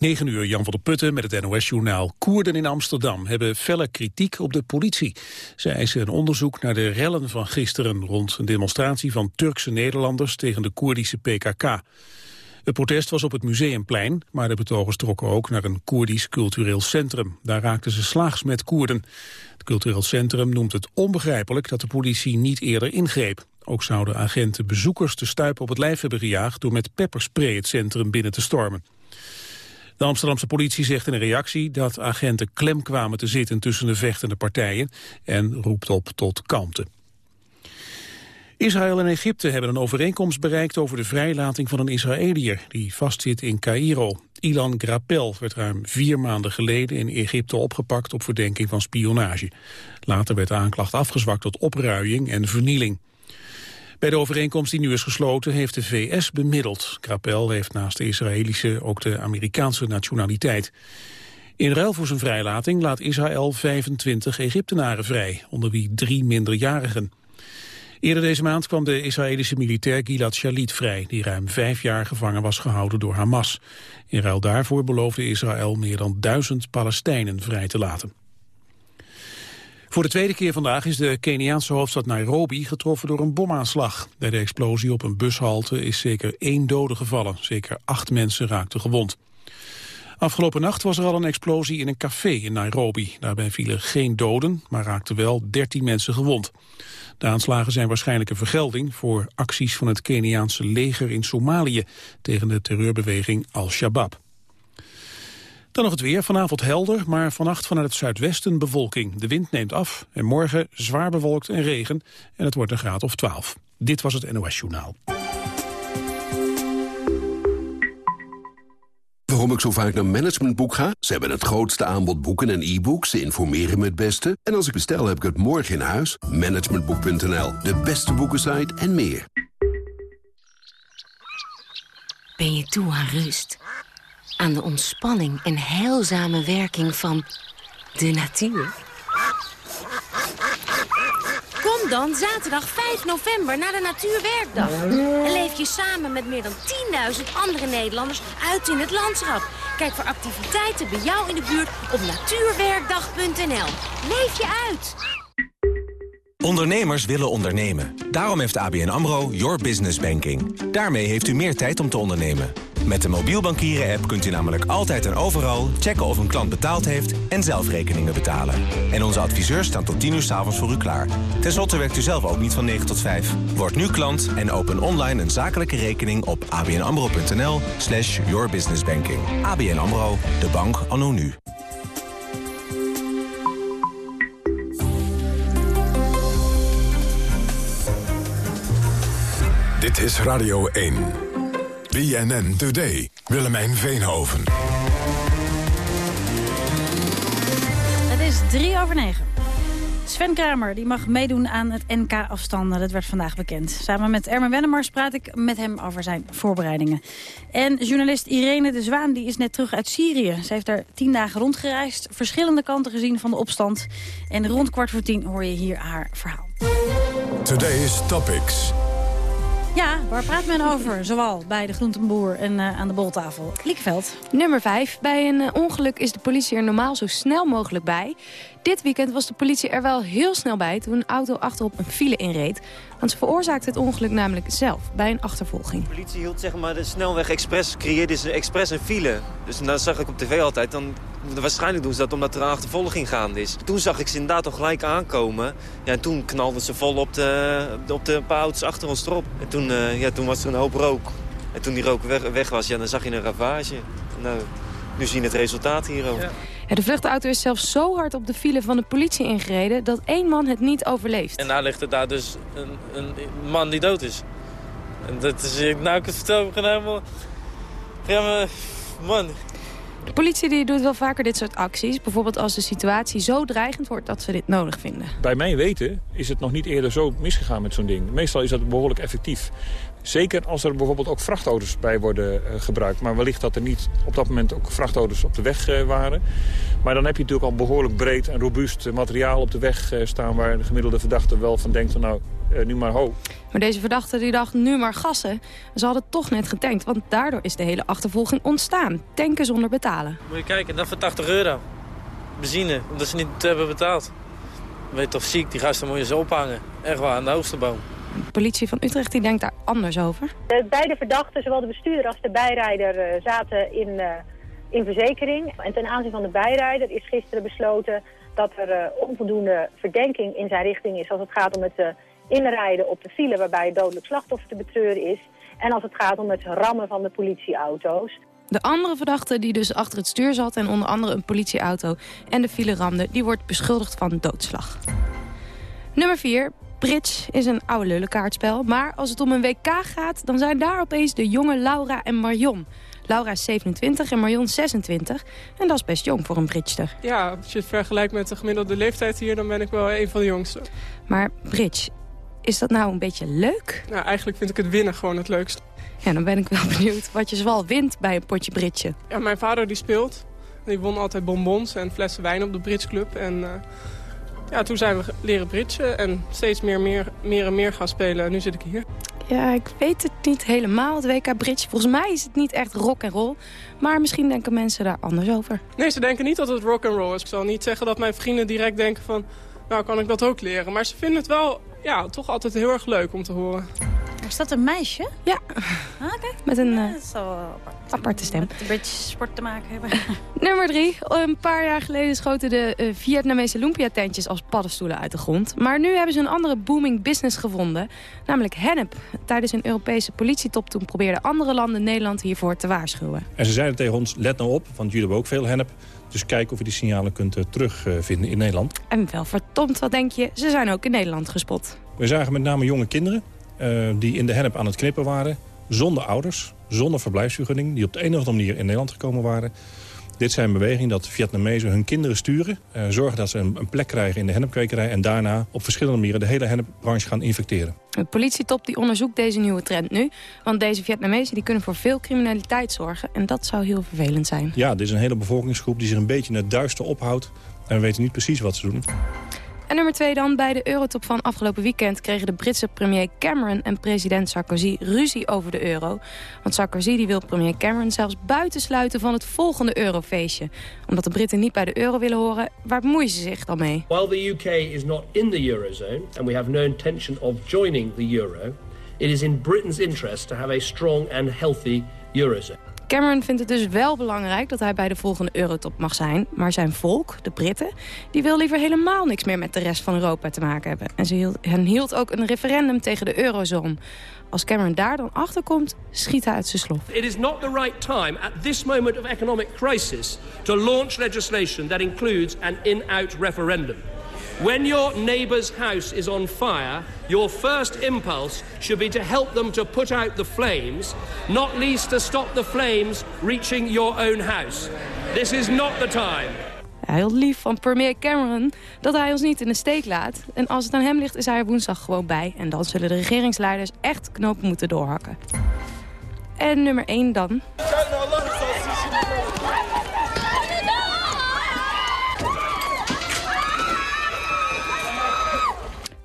9 uur, Jan van der Putten met het NOS-journaal. Koerden in Amsterdam hebben felle kritiek op de politie. Ze eisen een onderzoek naar de rellen van gisteren... rond een demonstratie van Turkse Nederlanders tegen de Koerdische PKK. Het protest was op het Museumplein, maar de betogers trokken ook naar een Koerdisch cultureel centrum. Daar raakten ze slaags met Koerden. Het cultureel centrum noemt het onbegrijpelijk dat de politie niet eerder ingreep. Ook zouden agenten bezoekers te stuipen op het lijf hebben gejaagd door met pepperspray het centrum binnen te stormen. De Amsterdamse politie zegt in een reactie dat agenten klem kwamen te zitten tussen de vechtende partijen en roept op tot kalmte. Israël en Egypte hebben een overeenkomst bereikt over de vrijlating van een Israëliër die vastzit in Cairo. Ilan Grapel werd ruim vier maanden geleden in Egypte opgepakt op verdenking van spionage. Later werd de aanklacht afgezwakt tot opruiing en vernieling. Bij de overeenkomst die nu is gesloten heeft de VS bemiddeld. Krapel heeft naast de Israëlische ook de Amerikaanse nationaliteit. In ruil voor zijn vrijlating laat Israël 25 Egyptenaren vrij, onder wie drie minderjarigen. Eerder deze maand kwam de Israëlische militair Gilad Shalit vrij... die ruim vijf jaar gevangen was gehouden door Hamas. In ruil daarvoor beloofde Israël meer dan duizend Palestijnen vrij te laten. Voor de tweede keer vandaag is de Keniaanse hoofdstad Nairobi getroffen door een bomaanslag. Bij de explosie op een bushalte is zeker één dode gevallen. Zeker acht mensen raakten gewond. Afgelopen nacht was er al een explosie in een café in Nairobi. Daarbij vielen geen doden, maar raakten wel 13 mensen gewond. De aanslagen zijn waarschijnlijk een vergelding voor acties van het Keniaanse leger in Somalië tegen de terreurbeweging Al-Shabaab. Dan nog het weer. Vanavond helder, maar vannacht vanuit het zuidwesten bewolking. De wind neemt af en morgen zwaar bewolkt en regen. En het wordt een graad of 12. Dit was het NOS Journaal. Waarom ik zo vaak naar Managementboek ga? Ze hebben het grootste aanbod boeken en e-books. Ze informeren me het beste. En als ik bestel, heb ik het morgen in huis. Managementboek.nl, de beste boekensite en meer. Ben je toe aan rust? Aan de ontspanning en heilzame werking van de natuur. Kom dan zaterdag 5 november naar de Natuurwerkdag. En leef je samen met meer dan 10.000 andere Nederlanders uit in het landschap. Kijk voor activiteiten bij jou in de buurt op natuurwerkdag.nl. Leef je uit! Ondernemers willen ondernemen. Daarom heeft ABN AMRO Your Business Banking. Daarmee heeft u meer tijd om te ondernemen. Met de mobiel bankieren-app kunt u namelijk altijd en overal checken of een klant betaald heeft en zelf rekeningen betalen. En onze adviseurs staan tot 10 uur s'avonds voor u klaar. Ten slotte werkt u zelf ook niet van 9 tot 5. Word nu klant en open online een zakelijke rekening op abnamro.nl slash yourbusinessbanking. ABN AMRO, de bank anno nu. Dit is Radio 1. BNN Today. Willemijn Veenhoven. Het is drie over negen. Sven Kramer die mag meedoen aan het NK-afstanden. Dat werd vandaag bekend. Samen met Ermen Wennemars praat ik met hem over zijn voorbereidingen. En journalist Irene de Zwaan die is net terug uit Syrië. Ze heeft daar tien dagen rondgereisd, verschillende kanten gezien van de opstand. En rond kwart voor tien hoor je hier haar verhaal. Today's Topics. Ja, waar praat men over? Zowel bij de groentenboer en uh, aan de boltafel. Liekveld. Nummer 5. Bij een uh, ongeluk is de politie er normaal zo snel mogelijk bij. Dit weekend was de politie er wel heel snel bij toen een auto achterop een file inreed. Want ze veroorzaakte het ongeluk namelijk zelf bij een achtervolging. De politie hield zeg maar de snelweg expres, creëerde ze expres een file. Dus dat zag ik op tv altijd. Dan, waarschijnlijk doen ze dat omdat er een achtervolging gaande is. Toen zag ik ze inderdaad al gelijk aankomen. Ja, en toen knalden ze vol op de, op de paar auto's achter ons erop. En toen, uh, ja, toen was er een hoop rook. En toen die rook weg, weg was, ja, dan zag je een ravage. Nou, nu zien we het resultaat hier ook. Ja. Ja, de vluchtauto is zelfs zo hard op de file van de politie ingereden... dat één man het niet overleeft. En daar ligt er daar dus een, een man die dood is. En dat is, nou ik het vertel, ik helemaal... Man, de politie die doet wel vaker dit soort acties. Bijvoorbeeld als de situatie zo dreigend wordt dat ze dit nodig vinden. Bij mijn weten is het nog niet eerder zo misgegaan met zo'n ding. Meestal is dat behoorlijk effectief. Zeker als er bijvoorbeeld ook vrachtauto's bij worden uh, gebruikt. Maar wellicht dat er niet op dat moment ook vrachtauto's op de weg uh, waren. Maar dan heb je natuurlijk al behoorlijk breed en robuust materiaal op de weg uh, staan... waar de gemiddelde verdachte wel van denkt van nou, nu maar ho. Maar deze verdachte die dacht nu maar gassen. Ze hadden toch net getankt, want daardoor is de hele achtervolging ontstaan. Tanken zonder betalen. Moet je kijken, dat voor 80 euro. Benzine, omdat ze niet hebben betaald. Je toch ziek, die gasten moet je zo ophangen. Echt waar, aan de hoogste boom. De politie van Utrecht die denkt daar anders over. De beide verdachten, zowel de bestuurder als de bijrijder, eh, zaten in, uh, in verzekering. En ten aanzien van de bijrijder is gisteren besloten dat er uh, onvoldoende verdenking in zijn richting is... als het gaat om het inrijden op de file waarbij het dodelijk slachtoffer te betreuren is... en als het gaat om het rammen van de politieauto's. De andere verdachte die dus achter het stuur zat en onder andere een politieauto en de file ramde... die wordt beschuldigd van doodslag. Nummer 4. Bridge is een oude lullenkaartspel. Maar als het om een WK gaat, dan zijn daar opeens de jonge Laura en Marion. Laura is 27 en Marion 26. En dat is best jong voor een bridgester. Ja, als je het vergelijkt met de gemiddelde leeftijd hier... dan ben ik wel een van de jongsten. Maar bridge, is dat nou een beetje leuk? Nou, eigenlijk vind ik het winnen gewoon het leukst. Ja, dan ben ik wel benieuwd wat je zoal wint bij een potje bridge. Ja, mijn vader die speelt. Die won altijd bonbons en flessen wijn op de bridgeclub. En uh, ja, toen zijn we leren bridgen en steeds meer, meer, meer en meer gaan spelen. En nu zit ik hier. Ja, ik weet het niet helemaal, het WK Bridge. Volgens mij is het niet echt rock en roll. Maar misschien denken mensen daar anders over. Nee, ze denken niet dat het rock and roll is. Ik zal niet zeggen dat mijn vrienden direct denken van... nou, kan ik dat ook leren. Maar ze vinden het wel ja, toch altijd heel erg leuk om te horen. Is dat een meisje? Ja. Ah, kijk. Met een Ja, dat is wel apart. aparte stem. Met een beetje sport te maken hebben. Nummer drie. Een paar jaar geleden schoten de uh, Vietnamese lumpia-tentjes als paddenstoelen uit de grond. Maar nu hebben ze een andere booming business gevonden. Namelijk hennep. Tijdens een Europese politietop toen probeerden andere landen Nederland hiervoor te waarschuwen. En ze zeiden tegen ons, let nou op, want jullie hebben ook veel hennep. Dus kijk of je die signalen kunt uh, terugvinden in Nederland. En wel verdomd, wat denk je? Ze zijn ook in Nederland gespot. We zagen met name jonge kinderen die in de hennep aan het knippen waren. Zonder ouders, zonder verblijfsvergunning. Die op de een of andere manier in Nederland gekomen waren. Dit zijn bewegingen dat Vietnamezen hun kinderen sturen. Uh, zorgen dat ze een, een, plek krijgen in de hennepkwekerij. En daarna op verschillende manieren de hele hennepbranche gaan infecteren. De politietop die onderzoekt deze nieuwe trend nu. Want deze Vietnamezen die kunnen voor veel criminaliteit zorgen. En dat zou heel vervelend zijn. Ja, dit is een hele bevolkingsgroep die zich een beetje in het duister ophoudt. En we weten niet precies wat ze doen. En nummer twee dan, bij de eurotop van afgelopen weekend... kregen de Britse premier Cameron en president Sarkozy ruzie over de euro. Want Sarkozy die wil premier Cameron zelfs buitensluiten van het volgende eurofeestje. Omdat de Britten niet bij de euro willen horen, waar bemoeien ze zich dan mee? While the UK is not in the eurozone and we have no intention of joining the euro... it is in Britain's interest to have a strong and healthy eurozone. Cameron vindt het dus wel belangrijk dat hij bij de volgende eurotop mag zijn. Maar zijn volk, de Britten, die wil liever helemaal niks meer met de rest van Europa te maken hebben. En ze hield, hen hield ook een referendum tegen de eurozone. Als Cameron daar dan achter komt, schiet hij uit zijn slof. It is not the right time at this moment of economic crisis to launch legislation that includes an in-out referendum. When your neighbour's house is on fire, your first impulse should be to help them to put out the flames, not least to stop the flames reaching your own house. This is not the time. Heel lief van premier Cameron dat hij ons niet in de steek laat. En als het aan hem ligt is hij er woensdag gewoon bij. En dan zullen de regeringsleiders echt knopen moeten doorhakken. En nummer 1 dan.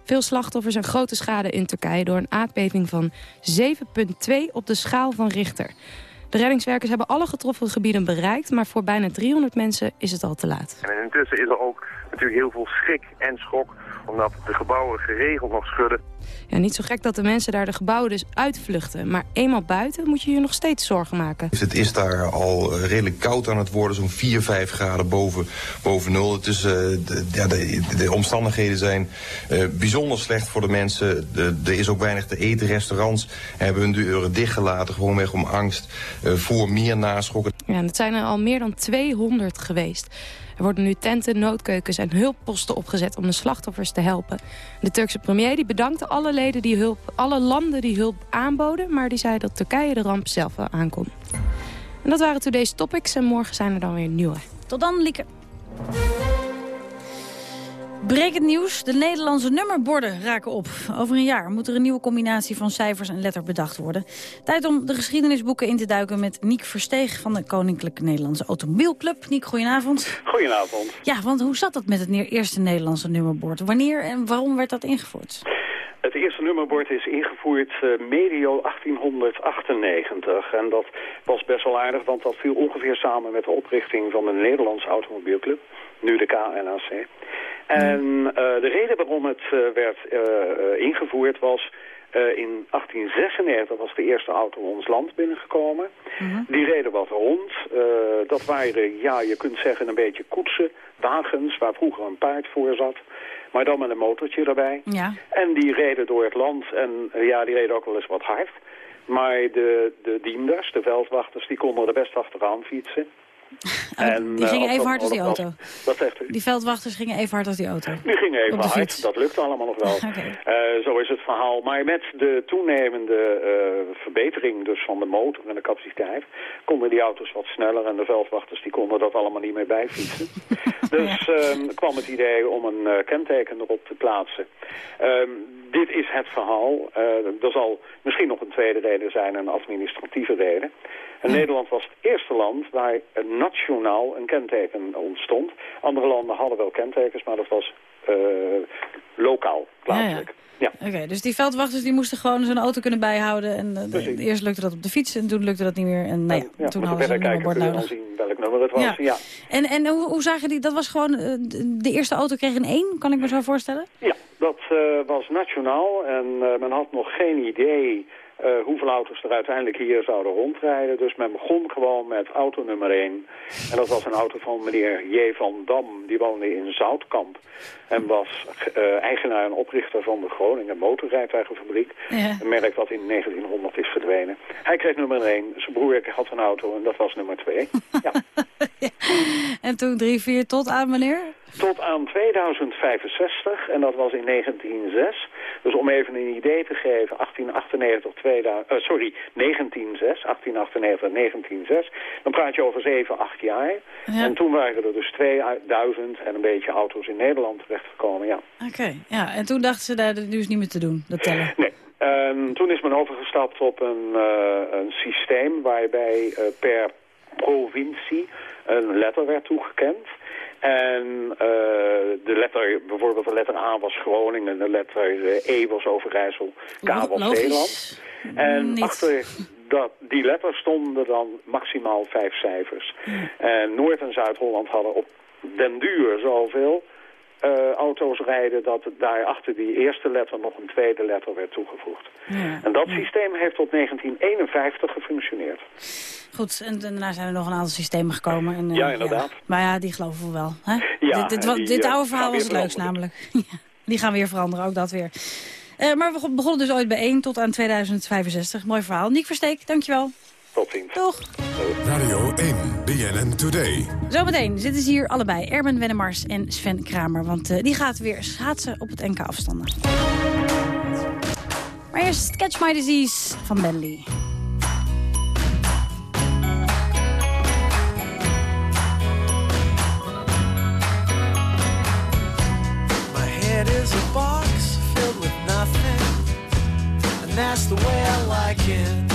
Veel slachtoffers en grote schade in Turkije door een aardbeving van 7,2 op de schaal van Richter. De reddingswerkers hebben alle getroffen gebieden bereikt, maar voor bijna 300 mensen is het al te laat. En intussen is er ook natuurlijk heel veel schrik en schok, omdat de gebouwen geregeld nog schudden. Ja, niet zo gek dat de mensen daar de gebouwen dus uitvluchten. Maar eenmaal buiten moet je je nog steeds zorgen maken. Het is daar al redelijk koud aan het worden, zo'n 4, 5 graden boven, boven nul. Het is, uh, de, ja, de, de, omstandigheden zijn uh, bijzonder slecht voor de mensen. De, er is ook weinig te eten. Restaurants hebben hun deuren dichtgelaten, gewoonweg om angst uh, voor meer naschokken. Ja, en het zijn er al meer dan 200 geweest. Er worden nu tenten, noodkeukens en hulpposten opgezet om de slachtoffers te helpen. De Turkse premier die bedankte alle, leden die hulp, alle landen die hulp aanboden... maar die zei dat Turkije de ramp zelf wel aankon. En dat waren today's topics en morgen zijn er dan weer nieuwe. Tot dan, Lieke. Brekend nieuws. De Nederlandse nummerborden raken op. Over een jaar moet er een nieuwe combinatie van cijfers en letter bedacht worden. Tijd om de geschiedenisboeken in te duiken met Niek Versteeg... van de Koninklijke Nederlandse Automobielclub. Niek, goedenavond. Goedenavond. Ja, want hoe zat dat met het eerste Nederlandse nummerbord? Wanneer en waarom werd dat ingevoerd? Het eerste nummerbord is ingevoerd uh, medio 1898. En dat was best wel aardig, want dat viel ongeveer samen met de oprichting van de Nederlandse Automobielclub. Nu de KNAC. En uh, de reden waarom het uh, werd ingevoerd was... in 1896 was de eerste auto ons land binnengekomen. Mhm. Die reden wat rond. dat waren, ja, je kunt zeggen een beetje koetsen, wagens... waar vroeger een paard voor zat maar dan met een motortje erbij. Ja. En die reden door het land en ja, die reden ook wel eens wat hard. Maar de, de dienders, de veldwachters, die konden er best achteraan fietsen. Oh, en, die gingen eh, even hard als die auto. Wat zegt u? Die veldwachters gingen even hard als die auto. Die gingen even hard, dat lukt allemaal nog wel. okay. uh, zo is het verhaal. Maar met de toenemende uh, verbetering dus van de motor en de capaciteit... konden die auto's wat sneller en de veldwachters die konden dat allemaal niet meer bijfietsen. dus uh, kwam het idee om een kenteken erop te plaatsen. Ehm, dit is het verhaal. er zal misschien nog een tweede reden zijn, een administratieve reden. En Nederland was het eerste land waar nationaal een kenteken ontstond. Andere landen hadden wel kentekens, maar dat was uh, lokaal, plaatselijk. Ja, Oké, dus die veldwachters die moesten gewoon zijn auto kunnen bijhouden. En uh, eerst lukte dat op de fiets en toen lukte dat niet meer. En, nou ja, toen hadden ze een nummerbord nodig. zien welk nummer het was. Ja. En, en hoe, hoe zagen die, dat was gewoon, uh, de eerste auto kreeg een één, kan ik me zo voorstellen? Ja, dat was nationaal en men had nog geen idee uh, hoeveel auto's er uiteindelijk hier zouden rondrijden. Dus men begon gewoon met auto nummer 1. En dat was een auto van meneer J. van Dam. Die woonde in Zoutkamp. En was uh, eigenaar en oprichter van de Groningen Motorrijtuigenfabriek. Ja. Een merk dat in 1900 is verdwenen. Hij kreeg nummer 1. Zijn broer had een auto en dat was nummer 2. ja. En toen 3, 4 tot aan wanneer? Tot aan 2065 en dat was in 1906. Dus om even een idee te geven, 1898, 2000, uh, sorry, 1906, 1898, 1906. Dan praat je over 7, 8 jaar. En toen waren er dus 2000 en een beetje auto's in Nederland terechtgekomen, ja. Oké, ja. En toen dachten ze daar dus niet meer te doen, dat tellen? Nee. Um, toen is men overgestapt op een, uh, een systeem waarbij uh, per provincie een letter werd toegekend. En uh, de letter, bijvoorbeeld de letter A was Groningen, de letter E was Overijssel, K was Zeeland. En achter dat, die letter stonden dan maximaal vijf cijfers. En Noord- en Zuid-Holland hadden op den duur zoveel uh, auto's rijden... dat daar achter die eerste letter nog een tweede letter werd toegevoegd. Ja, en dat systeem heeft tot 1951 gefunctioneerd. Goed, en daarna zijn er nog een aantal systemen gekomen. En, uh, ja, inderdaad. Ja. Maar ja, die geloven we wel. Hè? Ja, dit, dit, dit oude verhaal was het leukst namelijk. die gaan weer veranderen, ook dat weer. Uh, maar we begonnen dus ooit bij 1 tot aan 2065. Mooi verhaal. Niek Versteek, dankjewel. Tot ziens. Toch. Radio 1, BNN Today. Zometeen zitten ze hier allebei, Erben Wennemars en Sven Kramer. Want uh, die gaat weer schaatsen op het NK afstanden. Maar eerst Catch My Disease van Bentley. My head is a box filled with nothing. And that's the way I like it.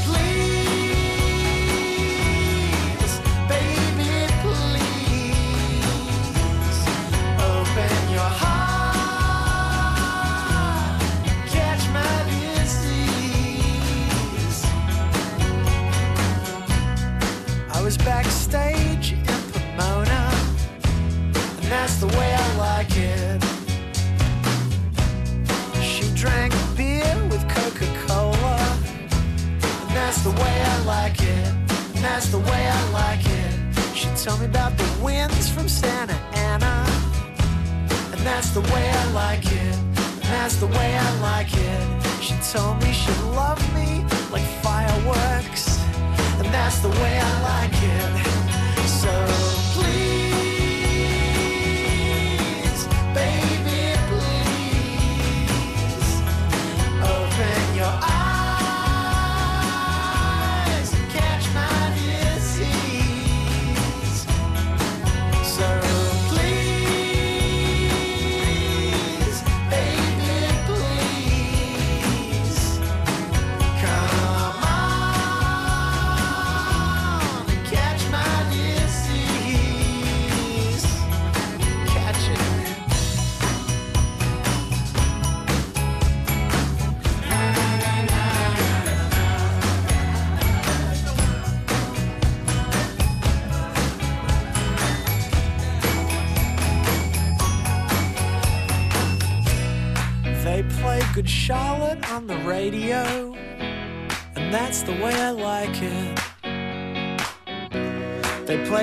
that's the way I like it. She drank beer with Coca Cola, and that's the way I like it. And that's the way I like it. She told me about the winds from Santa Ana, and that's the way I like it. And that's the way I like it. She told me she loved me like fireworks and that's the way I like it. So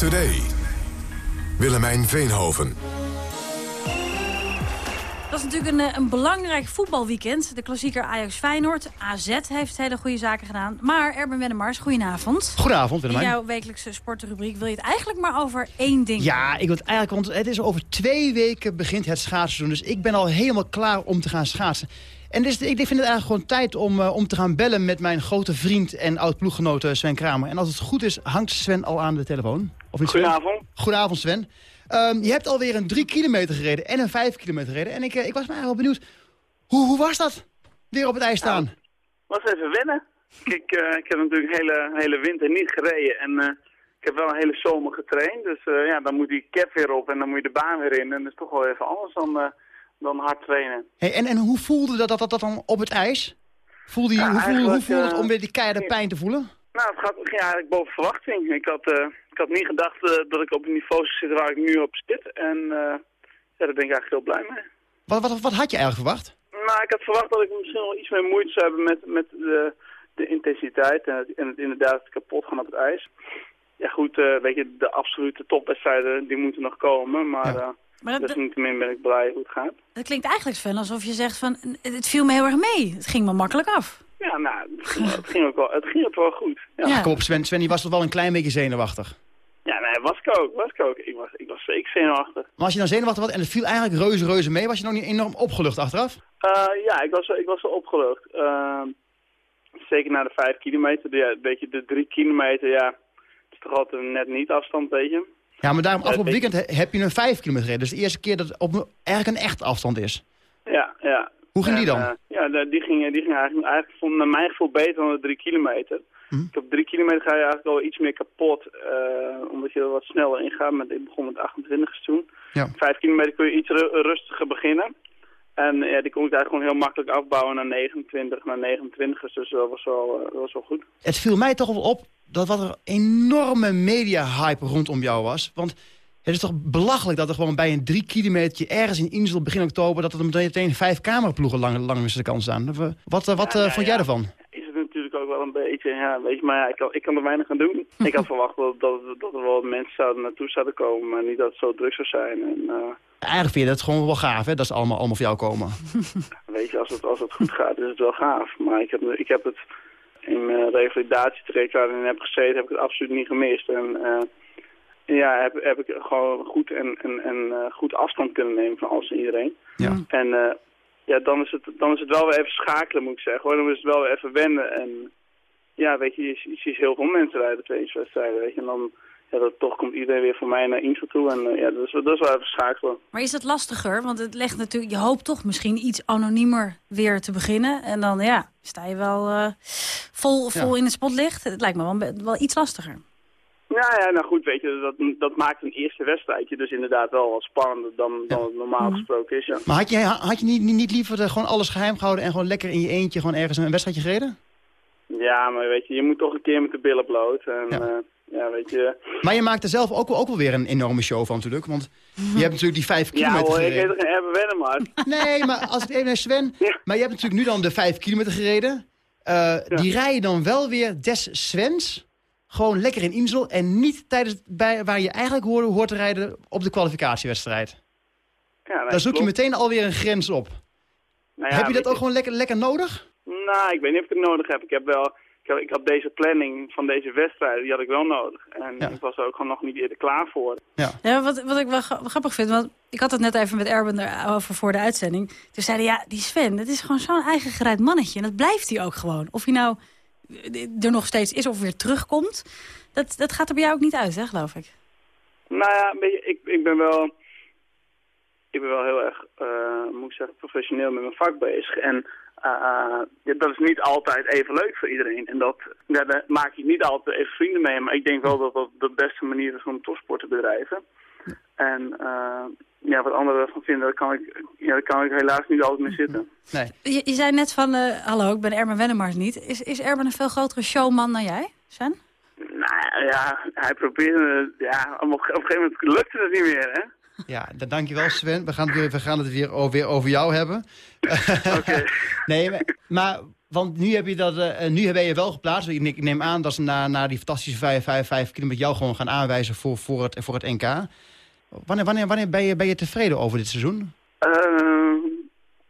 Today. Willemijn Veenhoven. Dat is natuurlijk een, eh, een belangrijk voetbalweekend. De klassieker Ajax-Feyenoord. AZ heeft hele goede zaken gedaan. Maar Erben Wennemars, goedenavond. Goedenavond, In Willemijn. jouw wekelijkse sportrubriek wil je het eigenlijk maar over één ding Ja, ik wil het eigenlijk, want het is over twee weken begint het schaatsseizoen. Dus ik ben al helemaal klaar om te gaan schaatsen. En dus, ik vind het eigenlijk gewoon tijd om, eh, om te gaan bellen met mijn grote vriend en oud-ploeggenoot Sven Kramer. En als het goed is, hangt Sven al aan de telefoon. Of? Goedenavond. Goedenavond, Sven. Ehm, je hebt alweer een drie kilometer gereden en een vijf kilometer gereden. En ik, eh, ik was me eigenlijk wel benieuwd, hoe, hoe was dat? Weer op het ijs staan. was even wennen. Ik, eh, ik heb natuurlijk de hele, hele winter niet gereden en eh, ik heb wel een hele zomer getraind. Dus ja, dan moet die cap weer op en dan moet je de baan weer in. En dat is toch wel even anders dan, dan hard trainen. Hey, en, en hoe voelde dat, dat, dat, dat dan op het ijs? Voelde je, Ja, hoe, voelde, hoe voelde het om weer die keiharde pijn te voelen? Nou, het gaat, ging eigenlijk boven verwachting. Ik had, had niet gedacht eh, dat ik op het niveau zou zitten waar ik nu op zit. En eh, ja, daar ben ik eigenlijk heel blij mee. Wat, wat, wat had je eigenlijk verwacht? Nou, ik had verwacht dat ik misschien wel iets meer moeite zou hebben met, met de, de intensiteit en het, en het inderdaad kapot gaan op het ijs. Ja goed, eh, weet je, de absolute topwedstrijden die moeten nog komen, maar, eh Maar dat- desalniettemin ben ik blij hoe het gaat. Het klinkt eigenlijk, Sven, alsof je zegt van... het viel me heel erg mee. Het ging me makkelijk af. Ja, nou, het ging, het ging ook wel, het ging ook wel goed. Ja, Ach, kom op, Sven. Sven die was toch wel een klein beetje zenuwachtig. ja nee, was ik ook, was ik ook. Ik was, ik was zeker zenuwachtig. Maar als je dan zenuwachtig was en het viel eigenlijk reuze, reuze mee... was je nog niet enorm opgelucht achteraf? Eh, ja, ik was, wel- ik was wel opgelucht. Eh, zeker na de vijf kilometer. Ja, weet je, de drie kilometer, ja, het is toch altijd een net niet afstand, weet je. Ja, maar daarom Ja, afgelopen weekend he- heb je een vijf kilometer gereden. Dus de eerste keer dat het op, eigenlijk een echt afstand is. Ja, ja. Hoe ging die dan? eh, ja, die ging, die ging eigenlijk, eigenlijk vond naar mijn gevoel beter dan de drie kilometer. Hm? Op drie kilometer ga je eigenlijk wel iets meer kapot, eh, omdat je er wat sneller ingaat. Met, ik begon met 28 toen. Ja. Vijf kilometer kun je iets ru- rustiger beginnen. En ja, die kon ik eigenlijk gewoon heel makkelijk afbouwen naar 29, naar 29. Dus dat was wel, eh, dat was wel goed. Het viel mij toch wel op dat wat er enorme media-hype rondom jou was. Want het is toch belachelijk dat er gewoon bij een drie kilometer ergens in Insel begin oktober... dat er meteen vijf cameraploegen lang, langs de kant staan. Eh, Wat, eh, wat Ja, eh, ja, vond ja. jij ervan? is het natuurlijk ook wel een beetje, ja, weet je, maar ja, ik, kan, ik kan er weinig aan doen. ik had verwacht dat, dat, dat er wel mensen zouden naartoe zouden komen, maar niet dat het zo druk zou zijn. En Eigenlijk vind je dat gewoon wel gaaf, hè? Dat ze allemaal, allemaal voor jou komen. weet je, als het, als het goed gaat, is het wel gaaf. Maar ik heb, ik heb het in mijn revalidatietraject waarin ik heb gezeten, heb ik het absoluut niet gemist. En ja, heb, heb ik gewoon goed en, en, en eh, goed afstand kunnen nemen van alles en iedereen. Ja. En eh, ja, dan is, het, dan is het wel weer even schakelen, moet ik zeggen. Hoor. Dan is het wel weer even wennen. En ja, weet je, je, je ziet heel veel mensen rijden trainingswedstrijden, weet je. En dan, ja, dat, toch komt iedereen weer voor mij naar Insel toe. En eh, ja, dat is, dat is wel even schakelen. Maar is dat lastiger? Want het legt natuurlijk, je hoopt toch misschien iets anoniemer weer te beginnen. En dan ja, sta je wel eh, vol, vol in het spotlicht. Het lijkt me wel, wel iets lastiger. Ja, ja, nou goed, weet je, dat, dat maakt een eerste wedstrijdje dus inderdaad wel wat spannender dan, dan het normaal gesproken is, ja. Maar had je, had je niet, niet, niet liever eh, gewoon alles geheim gehouden... en gewoon lekker in je eentje gewoon ergens een wedstrijdje gereden? Ja, maar weet je, je moet toch een keer met de billen bloot. En ja, ja, weet je... Maar je maakt er zelf ook, wel- ook wel weer een enorme show van natuurlijk. Want je hebt natuurlijk die vijf Ja kilometer hoor, ik er geen Wennemars. Nee, maar als ik even naar Sven... Maar je hebt natuurlijk nu dan de vijf kilometer gereden. Eh, Die rij je dan wel weer des Svens. Gewoon lekker in Insel. En niet tijdens bij, waar je eigenlijk hoort, hoort te rijden op de kwalificatiewedstrijd. Ja, nee, Daar zoek je meteen alweer een grens op. Nou ja, heb je dat ook gewoon lekker, lekker nodig? Nou, ik weet niet of ik het nodig heb. Ik heb wel... Ik, heb- ik had deze planning van deze wedstrijd, die had ik wel nodig. En ik was er ook gewoon nog niet eerder klaar voor. Ja, wat, wat ik wel gra- grappig vind, want ik had het net even met Erben erover voor de uitzending. Toen zeiden ja, die Sven, dat is gewoon zo'n eigen gereid mannetje. En dat blijft hij ook gewoon. Of hij nou er nog steeds is of weer terugkomt, dat, dat gaat er bij jou ook niet uit, hè, geloof ik. Nou ja, ik, ik ben wel... Ik ben wel heel erg, eh, moet ik zeggen, professioneel met mijn vak bezig. En eh, dat is niet altijd even leuk voor iedereen. En dat, daar maak je niet altijd even vrienden mee. Maar ik denk wel dat dat de beste manier is om topsport te bedrijven. En eh, ja, wat anderen ervan vinden, daar kan ik, ja, daar kan ik helaas niet altijd mee zitten. Nee. Je, je zei net van, eh, hallo, ik ben Erben Wennemars niet. Is, is Erben een veel grotere showman dan jij, Sven? Nou ja, hij probeerde, ja, op, op een gegeven moment lukte het niet meer, hè. Ja, dan dankjewel Sven. We gaan het weer, we gaan het weer, over, weer over jou hebben. nee, maar, maar want nu heb je dat, eh, nu ben je wel geplaatst. Ik ik neem aan dat ze na, na die fantastische 5, 5, 5 kilometer jou gewoon gaan aanwijzen voor, voor, het, voor het NK. Wanneer, wanneer, wanneer ben, je, ben je tevreden over dit seizoen? Eh,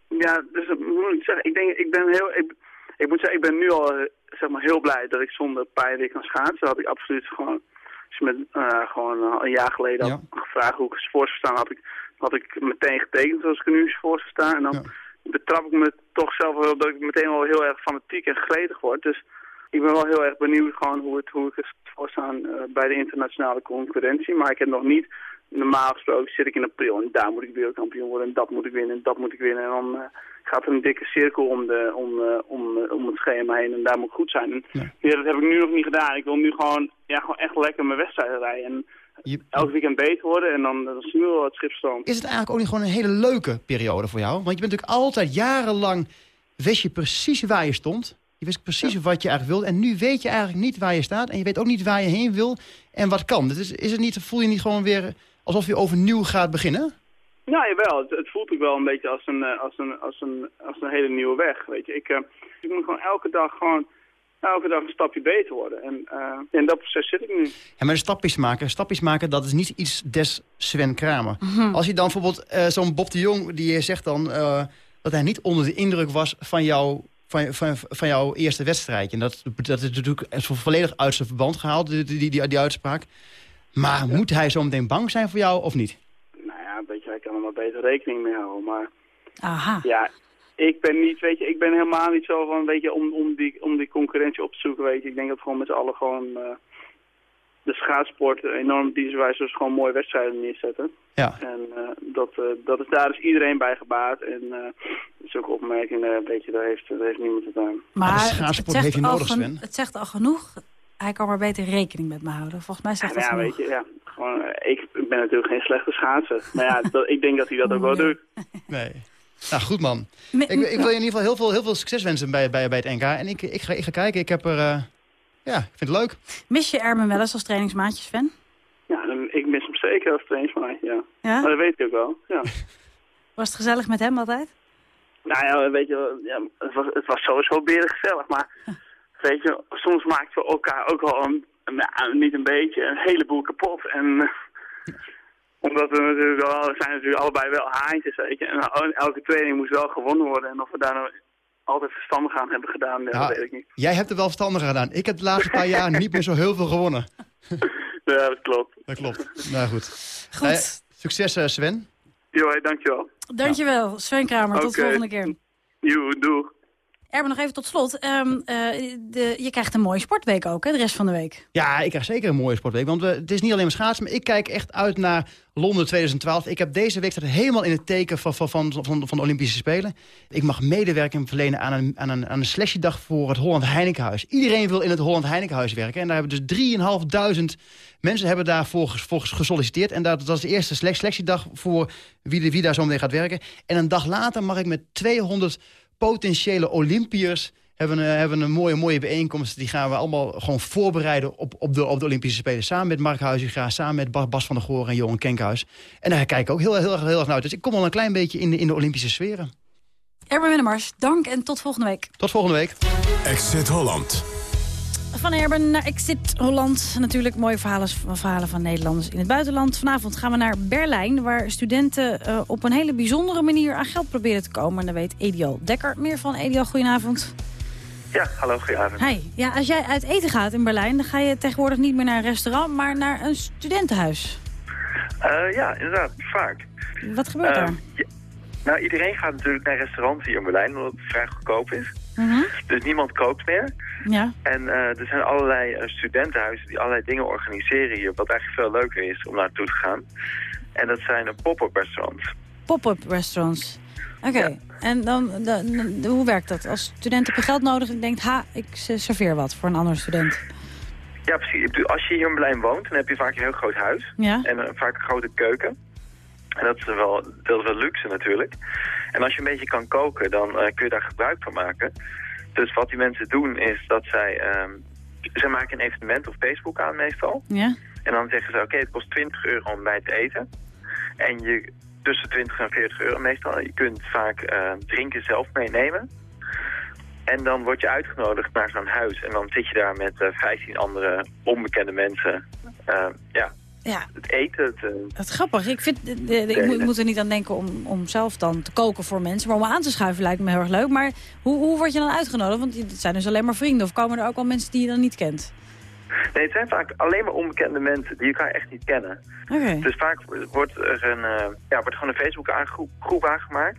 ja, dus dat moet ik zeggen. Ik denk, ik ben heel, ik, ik moet zeggen, ik ben nu al eh, zeg maar heel blij dat ik zonder pijn weer kan schaatsen. Dat had ik absoluut gewoon, als je me eh, gewoon eh, een jaar geleden had gevraagd hoe ik het voor zou staan, had ik, had ik meteen getekend zoals ik er nu voor zou staan. En dan betrap ik me toch zelf wel dat ik meteen wel heel erg fanatiek en gretig word. Dus ik ben wel heel erg benieuwd gewoon hoe, het, hoe ik er voor staan eh, bij de internationale concurrentie. Maar ik heb nog niet, normaal gesproken zit ik in april en daar moet ik wereldkampioen worden en dat moet ik winnen en dat moet ik winnen. En dan eh, gaat er een dikke cirkel om, de, om, eh, om, eh, om het schema heen en daar moet ik goed zijn. En ja, dat heb ik nu nog niet gedaan. Ik wil nu gewoon, ja, gewoon echt lekker mijn wedstrijden rijden. En elk weekend beter worden en dan, dan zien we wel het schip stoom. Is het eigenlijk ook niet gewoon een hele leuke periode voor jou? Want je bent natuurlijk altijd jarenlang... wist je precies waar je stond. Je wist precies wat je eigenlijk wilde. En nu weet je eigenlijk niet waar je staat. En je weet ook niet waar je heen wil en wat kan. Dus is het niet, voel je niet gewoon weer alsof je overnieuw gaat beginnen? Ja, jawel. Het, het voelt ook wel een beetje als een, eh, als een, als een, als een hele nieuwe weg, weet je. Ik, eh, ik moet gewoon elke dag gewoon, elke dag een stapje beter worden. En eh, in dat proces zit ik nu. En maar de stapjes maken, stapjes maken, dat is niet iets des Sven Kramer. Mhm. Als je dan bijvoorbeeld eh, zo'n Bob de Jong, die zegt dan eh, dat hij niet onder de indruk was van, jou, van, van, van jouw eerste wedstrijdje. En dat, dat is natuurlijk volledig uit zijn verband gehaald, die, die, die, die uitspraak. Maar moet hij zo meteen bang zijn voor jou of niet? Nou ja, weet je, hij kan er maar beter rekening mee houden. Maar Aha. ja, ik ben niet, weet je, ik ben helemaal niet zo van, weet je, om, om, die, om die concurrentie op te zoeken, weet je. Ik denk dat gewoon met z'n allen gewoon eh, de schaatsport enorm dienstwijs dus gewoon mooie wedstrijden neerzetten. Ja. En eh, dat, eh, dat is, daar is iedereen bij gebaat. En uh, zulke opmerkingen, weet je, daar heeft, daar heeft niemand het aan. Maar de schaatsport heeft je nodig, Sven. het zegt al genoeg. Hij kan maar beter rekening met me houden. Volgens mij zegt Ja, dat ja, genoeg. weet je, ja. Gewoon, eh, ik ben natuurlijk geen slechte schaatser. Maar ja, dat, ik denk dat hij dat ook wel doet. Nee. Nou, goed man. Ik, ik wil je in ieder geval heel veel, heel veel succes wensen bij, bij, bij het NK. En ik, ik, ga, ik ga kijken. Ik heb er... eh, ja, ik vind het leuk. Mis je Ermen wel eens als trainingsmaatje, Sven? Ja, dan- ik mis hem zeker als trainingsmaat, ja. Ja? Maar dat weet ik ook wel, ja. Was het gezellig met hem altijd? Nou ja, weet je, wel, ja, het, was, het was sowieso berig gezellig, maar weet je, soms maakten we elkaar ook wel een, nou, niet een beetje, een heleboel kapot. En omdat we natuurlijk wel, we zijn natuurlijk allebei wel haantjes, weet je. En el- elke training moest wel gewonnen worden. En of we daar nou altijd verstandig aan hebben gedaan, ja, Ja, dat weet ik niet. Jij hebt er wel verstandig gedaan. Ik heb de laatste paar jaar niet meer zo heel veel gewonnen. Ja, dat klopt. Dat klopt. Nou goed. Goed. Eh, succes eh, Sven. Jo, hey, dankjewel. Dankjewel, Sven Kramer. Tot de volgende keer. Jo, doeg. Erben, nog even tot slot. Ehm, eh, de, je krijgt een mooie sportweek ook, hè, de rest van de week. Ja, ik krijg zeker een mooie sportweek. Want het is niet alleen maar schaatsen, maar ik kijk echt uit naar Londen 2012. Ik heb deze week staat helemaal in het teken van, van, van, van, de Olympische Spelen. Ik mag medewerking verlenen aan een, aan een, aan een slashiedag voor het Holland Heinekenhuis. Iedereen wil in het Holland Heinekenhuis werken. En daar hebben dus 3.500 mensen hebben daarvoor ges- voor gesolliciteerd. En dat, is de eerste selec- selectiedag voor wie, wie daar zo meteen gaat werken. En een dag later mag ik met 200 potentiële Olympiërs hebben we, hebben we een mooie, mooie bijeenkomst. Die gaan we allemaal gewoon voorbereiden op, op, de, op de Olympische Spelen. Samen met Mark Huizinga, samen met Bas van der Goor en Johan Kenkhuis. En daar kijk ik ook heel, heel, heel, heel erg naar uit. Dus ik kom al een klein beetje in de, in de Olympische sferen. Wennemars, dank en tot volgende week. Tot volgende week. Exit Holland. Van Erben naar Exit Holland. Natuurlijk mooie verhalen, verhalen van Nederlanders in het buitenland. Vanavond gaan we naar Berlijn, waar studenten uh, op een hele bijzondere manier aan geld proberen te komen. En daar weet Edial Dekker meer van. Edial, goedenavond. Ja, hallo, goedenavond. Hi. Ja, als jij uit eten gaat in Berlijn, dan ga je tegenwoordig niet meer naar een restaurant, maar naar een studentenhuis. Uh, ja, inderdaad, vaak. Wat gebeurt uh, daar? Ja, nou, iedereen gaat natuurlijk naar restaurants hier in Berlijn, omdat het vrij goedkoop is. Mm -hmm. Dus niemand koopt meer. Ja. En uh, er zijn allerlei studentenhuizen die allerlei dingen organiseren hier, wat eigenlijk veel leuker is om naartoe te gaan. En dat zijn pop-up restaurants. Pop-up restaurants? Oké. Okay. Ja. En dan, hoe werkt dat? Als student heb je geld nodig en denkt, ha, ik serveer wat voor een andere student. Ja, precies. Als je hier in Berlijn woont, dan heb je vaak een heel groot huis. Ja. En uh, vaak een grote keuken. En dat is wel, dat is wel luxe natuurlijk. En als je een beetje kan koken, dan uh, kun je daar gebruik van maken. Dus wat die mensen doen is dat zij... Uh, zij maken een evenement op Facebook aan meestal. Ja. En dan zeggen ze, oké, okay, het kost 20 euro om bij te eten. En je tussen 20 en 40 euro meestal. Je kunt vaak uh, drinken zelf meenemen. En dan word je uitgenodigd naar zo'n huis. En dan zit je daar met uh, 15 andere onbekende mensen. Uh, ja, ja. het eten. Het, uh, dat is grappig. Ik, vind, de, de, ik moet, moet, er niet aan denken om, om zelf dan te koken voor mensen. Maar om aan te schuiven lijkt me heel erg leuk. Maar hoe, hoe word je dan uitgenodigd? Want het zijn dus alleen maar vrienden. Of komen er ook wel mensen die je dan niet kent? Nee, het zijn vaak alleen maar onbekende mensen die elkaar echt niet kennen. Okay. Dus vaak wordt er een, uh, ja, wordt gewoon een Facebook-groep aangemaakt.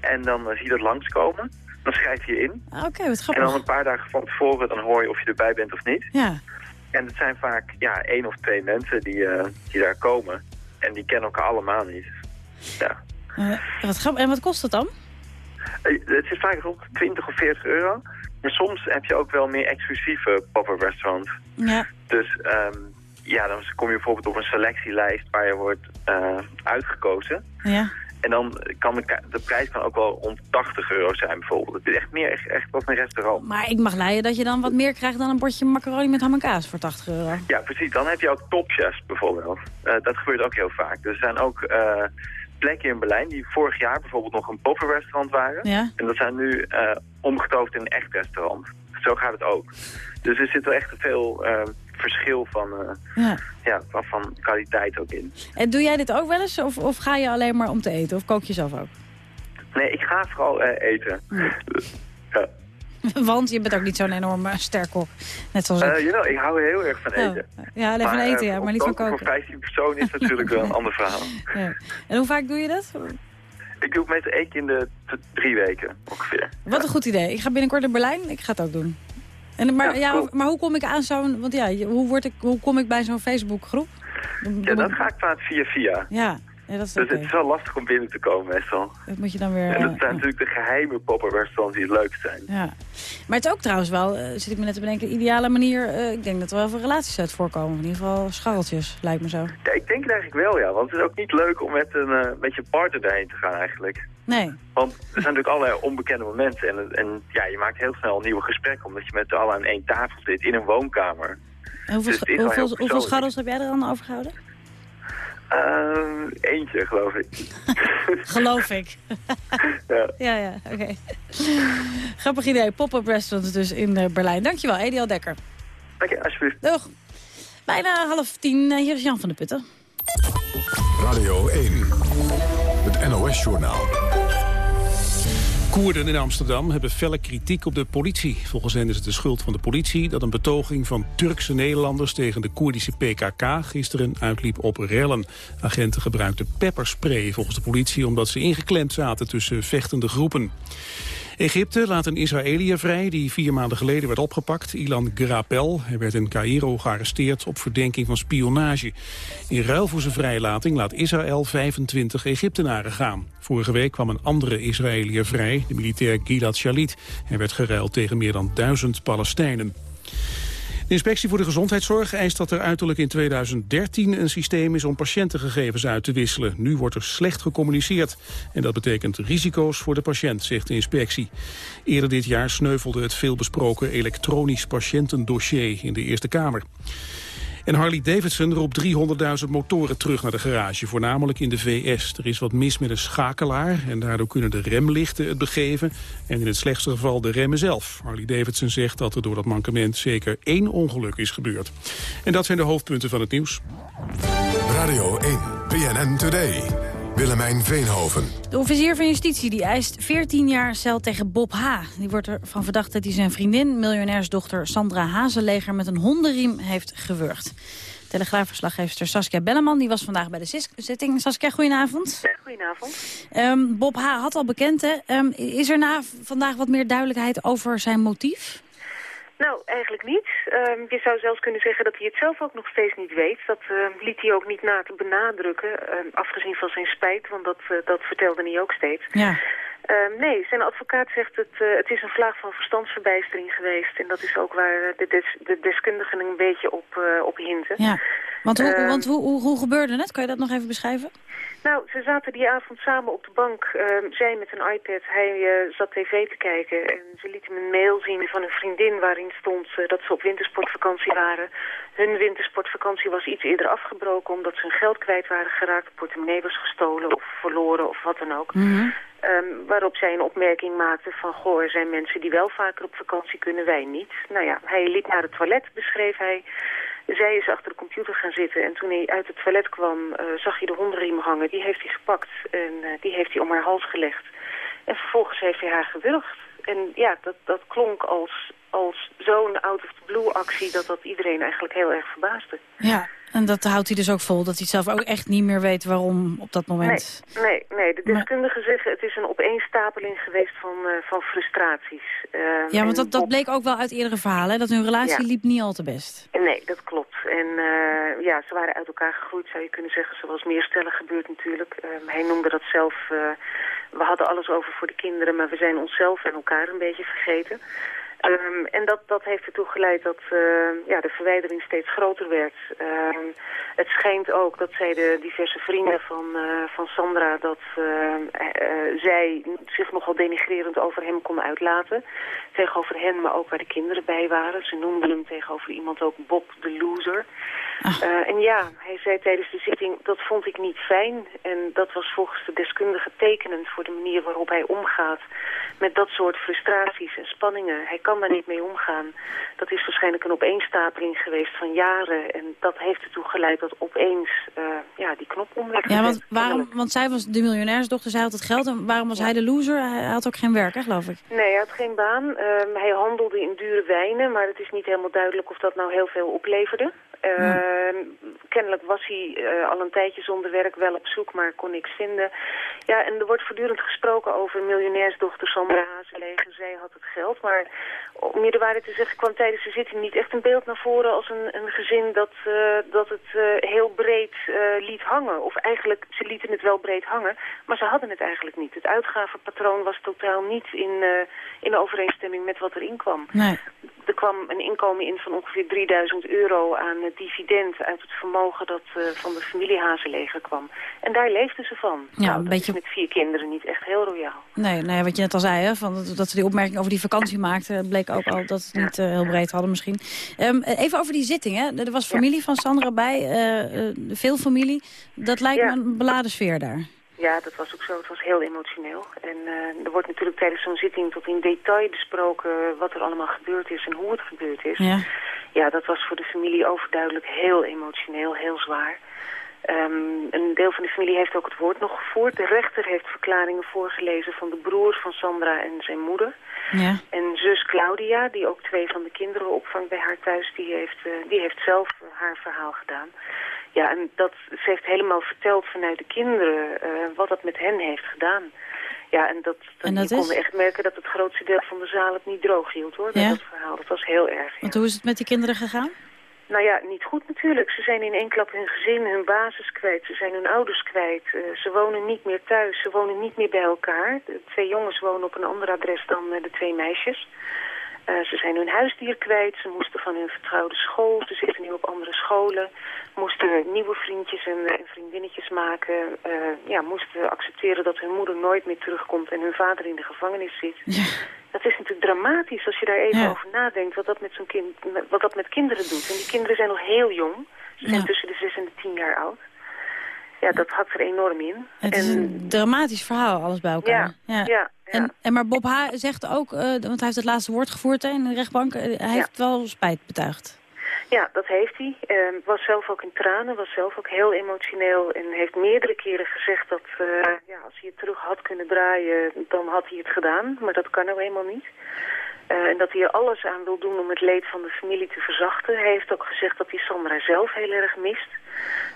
En dan uh, zie je dat langskomen. Dan schrijf je je in. Oké, okay, wat grappig. En dan een paar dagen van tevoren dan hoor je of je erbij bent of niet. Ja. En het zijn vaak ja, één of twee mensen die, uh, die daar komen. En die kennen elkaar allemaal niet. Ja. wat grappig. En wat kost het dan? het is vaak rond 20 of 40 euro. Maar soms heb je ook wel meer exclusieve pop-up restaurants. Ja. Dus um, ja, dan kom je bijvoorbeeld op een selectielijst waar je wordt uitgekozen. Ja. En dan kan de, de, prijs kan ook wel rond 80 euro zijn bijvoorbeeld. Het is echt meer echt, echt als een restaurant. Maar ik mag leiden dat je dan wat meer krijgt dan een bordje macaroni met ham en kaas voor 80 euro. Ja, precies. Dan heb je ook topchefs bijvoorbeeld. Uh, dat gebeurt ook heel vaak. Er zijn ook... Uh, plekken in Berlijn die vorig jaar bijvoorbeeld nog een pop-up restaurant waren. Ja. En dat zijn nu uh, omgetoverd in een echt restaurant. Zo gaat het ook. Dus er zit wel echt veel uh, verschil van, uh, ja. Ja, van, kwaliteit ook in. En doe jij dit ook wel eens of, of ga je alleen maar om te eten? Of kook je zelf ook? Nee, ik ga vooral eten. Ja. ja. Want je bent ook niet zo'n enorme sterkok. Net zoals ik. Uh, know, ik hou heel erg van eten. Oh. Ja, alleen van eten, ja, maar niet van koken. Voor 15 personen is natuurlijk wel een ander verhaal. Ja. En hoe vaak doe je dat? Ik doe het meestal één keer in de drie weken ongeveer. Wat een goed idee. Ik ga binnenkort naar Berlijn. Ik ga het ook doen. En, maar, ja, maar hoe kom ik aan zo'n... Want ja, hoe, word ik, hoe kom ik bij zo'n Facebookgroep? Ja, dat ga ik vaak via via. Ja. Ja, dat is dus okay. het is wel lastig om binnen te komen meestal. Dat moet je dan weer... En dat uh, zijn natuurlijk de geheime pop-up restaurants die het leukst zijn. Ja. Maar het is ook trouwens wel, uh, zit ik me net te bedenken, een ideale manier... Uh, ik denk dat er wel veel relaties uit voorkomen. In ieder geval scharreltjes, lijkt me zo. Ja, ik denk het eigenlijk wel, ja. Want het is ook niet leuk om met, een, met je partner daarheen te gaan eigenlijk. Nee. Want er zijn natuurlijk allerlei onbekende momenten. En, en ja, je maakt heel snel nieuwe gesprekken... omdat je met z'n allen aan één tafel zit in een woonkamer. En hoeveel, dus hoeveel, hoeveel scharrels heb jij er dan overgehouden? Uh, eentje, geloof ik. geloof ik. ja, ja, ja oké. Okay. Grappig idee. Pop-up restaurants dus in uh, Berlijn. Dankjewel, Edial Dekker. Dank je, alsjeblieft. Doeg. Bijna half tien. Hier is Jan van de Putten. Radio 1. Het NOS-journaal. Koerden in Amsterdam hebben felle kritiek op de politie. Volgens hen is het de schuld van de politie dat een betoging van Turkse Nederlanders tegen de Koerdische PKK gisteren uitliep op rellen. Agenten gebruikten pepperspray volgens de politie omdat ze ingeklemd zaten tussen vechtende groepen. Egypte laat een Israëliër vrij die vier maanden geleden werd opgepakt. Ilan Grapel. Hij werd in Cairo gearresteerd op verdenking van spionage. In ruil voor zijn vrijlating laat Israël 25 Egyptenaren gaan. Vorige week kwam een andere Israëliër vrij, de militair Gilad Shalit. Hij werd geruild tegen meer dan duizend Palestijnen. De inspectie voor de gezondheidszorg eist dat er uiterlijk in 2013 een systeem is om patiëntengegevens uit te wisselen. Nu wordt er slecht gecommuniceerd en dat betekent risico's voor de patiënt, zegt de inspectie. Eerder dit jaar sneuvelde het veelbesproken elektronisch patiëntendossier in de Eerste Kamer. En Harley Davidson roept 300.000 motoren terug naar de garage, voornamelijk in de VS. Er is wat mis met een schakelaar en daardoor kunnen de remlichten het begeven. En in het slechtste geval de remmen zelf. Harley Davidson zegt dat er door dat mankement zeker één ongeluk is gebeurd. En dat zijn de hoofdpunten van het nieuws. Radio 1, PNN Today. Willemijn Veenhoven. De officier van justitie die eist 14 jaar cel tegen Bob H. Die wordt ervan verdacht dat hij zijn vriendin, miljonairsdochter Sandra Hazeleger... met een hondenriem heeft gewurgd. Telegraafverslaggever Saskia Belleman die was vandaag bij de zitting. Saskia, goedenavond. Goedenavond. Um, Bob H. had al bekend, hè? Um, is er na vandaag wat meer duidelijkheid over zijn motief? Nou, eigenlijk niet. Um, je zou zelfs kunnen zeggen dat hij het zelf ook nog steeds niet weet. Dat uh, liet hij ook niet na te benadrukken, uh, afgezien van zijn spijt, want dat, uh, dat vertelde hij ook steeds. Ja. nee, zijn advocaat zegt het, het is een vlaag van verstandsverbijstering geweest. En dat is ook waar de, des, de deskundigen een beetje op, op hinten. Ja, want, hoe, want hoe, hoe, hoe gebeurde het? Kan je dat nog even beschrijven? Nou, ze zaten die avond samen op de bank. Uh, zij met een iPad, hij uh, zat tv te kijken. En ze liet hem een mail zien van een vriendin waarin stond uh, dat ze op wintersportvakantie waren. Hun wintersportvakantie was iets eerder afgebroken omdat ze hun geld kwijt waren geraakt. De portemonnee was gestolen of verloren of wat dan ook. Mm -hmm. um, waarop zij een opmerking maakte van... goh, er zijn mensen die wel vaker op vakantie kunnen, wij niet. Nou ja, hij liep naar het toilet, beschreef hij... Zij is achter de computer gaan zitten en toen hij uit het toilet kwam uh, zag hij de hondenriem hangen. Die heeft hij gepakt en uh, die heeft hij om haar hals gelegd. En vervolgens heeft hij haar gewurgd. En ja, dat, dat klonk als, als zo'n out-of-the-blue actie dat dat iedereen eigenlijk heel erg verbaasde. Ja, en dat houdt hij dus ook vol, dat hij zelf ook echt niet meer weet waarom op dat moment. Nee, nee, nee. de deskundigen zeggen het is een opeenstapeling geweest van, uh, van frustraties. Uh, ja, want dat, dat bleek ook wel uit eerdere verhalen, dat hun relatie ja. liep niet al te best. Nee, dat klopt. En uh, ja, ze waren uit elkaar gegroeid, zou je kunnen zeggen, zoals meer stellen gebeurt natuurlijk. hij noemde dat zelf, we hadden alles over voor de kinderen, maar we zijn onszelf en elkaar een beetje vergeten. Um, en dat, dat heeft ertoe geleid dat uh, ja, de verwijdering steeds groter werd. Um, het schijnt ook dat zij de diverse vrienden van, uh, van Sandra... dat uh, zij zich nogal denigrerend over hem konden uitlaten. Tegenover hen, maar ook waar de kinderen bij waren. Ze noemden hem tegenover iemand ook Bob de Loser. Uh, en ja, hij zei tijdens de zitting, dat vond ik niet fijn. En dat was volgens de deskundige tekenend voor de manier waarop hij omgaat met dat soort frustraties en spanningen. Hij kan daar niet mee omgaan. Dat is waarschijnlijk een opeenstapeling geweest van jaren. En dat heeft ertoe geleid dat opeens uh, ja, die knop om werd Ja, want, waarom, want zij was de miljonairsdochter, zij had het geld. En waarom was ja. hij de loser? Hij had ook geen werk, hè, geloof ik? Nee, hij had geen baan. Um, hij handelde in dure wijnen, maar het is niet helemaal duidelijk of dat nou heel veel opleverde. Uh, ja. Kennelijk was hij uh, al een tijdje zonder werk wel op zoek, maar kon niks vinden. Ja, en er wordt voortdurend gesproken over miljonairsdochter Sandra Hazeleger. Zij had het geld, maar om je de waarheid te zeggen kwam tijdens de zitting niet echt een beeld naar voren als een, een gezin dat, uh, dat het uh, heel breed uh, liet hangen. Of eigenlijk, ze lieten het wel breed hangen, maar ze hadden het eigenlijk niet. Het uitgavenpatroon was totaal niet in, in overeenstemming met wat erin kwam. Nee. Er kwam een inkomen in van ongeveer 3000 euro aan dividend uit het vermogen dat van de familie Hazeleger kwam. En daar leefden ze van. Ja, nou, een beetje... met vier kinderen niet echt heel royaal. Nee, nee wat je net al zei, hè, van dat, dat ze die opmerking over die vakantie maakten, bleek ook al dat ze het niet uh, heel breed hadden misschien. Um, even over die zitting, hè. Er was familie ja. van Sandra bij, uh, veel familie. Dat lijkt ja. me een beladen sfeer daar. Ja, dat was ook zo. Het was heel emotioneel. En er wordt natuurlijk tijdens zo'n zitting tot in detail besproken wat er allemaal gebeurd is en hoe het gebeurd is. Ja, ja dat was voor de familie overduidelijk heel emotioneel, heel zwaar. Um, een deel van de familie heeft ook het woord nog gevoerd. De rechter heeft verklaringen voorgelezen van de broer van Sandra en zijn moeder. Ja. En zus Claudia, die ook twee van de kinderen opvangt bij haar thuis, die heeft, uh, die heeft zelf uh, haar verhaal gedaan. Ja, en dat, ze heeft helemaal verteld vanuit de kinderen uh, wat dat met hen heeft gedaan. Ja, en dat, dat, en dat je is? kon echt merken dat het grootste deel van de zaal het niet droog hield, hoor, ja? dat verhaal. Dat was heel erg. Ja. Want hoe is het met die kinderen gegaan? Nou ja, niet goed natuurlijk. Ze zijn in één klap hun gezin, hun basis kwijt. Ze zijn hun ouders kwijt. Uh, ze wonen niet meer thuis. Ze wonen niet meer bij elkaar. De twee jongens wonen op een ander adres dan uh, de twee meisjes. Eh, ze zijn hun huisdier kwijt, ze moesten van hun vertrouwde school, ze zitten nu op andere scholen, moesten nieuwe vriendjes en, en vriendinnetjes maken, uh, ja, moesten accepteren dat hun moeder nooit meer terugkomt en hun vader in de gevangenis zit. Dat is natuurlijk dramatisch als je daar even Ja. over nadenkt, wat dat, met zo'n kind, wat dat met kinderen doet. En die kinderen zijn nog heel jong, ze zijn Ja. tussen de 6 en de 10 jaar oud. Ja, dat hakt er enorm in. Het is en, een dramatisch verhaal, alles bij elkaar. Ja, ja, En, en maar Bob H. zegt ook, eh, want hij heeft het laatste woord gevoerd hè, in de rechtbank, eh, hij heeft wel spijt betuigd. Ja, dat heeft hij. Ehm, was zelf ook in tranen, was zelf ook heel emotioneel en heeft meerdere keren gezegd dat eh, ja, als hij het terug had kunnen draaien, dan had hij het gedaan. Maar dat kan nou eenmaal niet. Eh, en dat hij er alles aan wil doen om het leed van de familie te verzachten. Hij heeft ook gezegd dat hij Sandra zelf heel erg mist.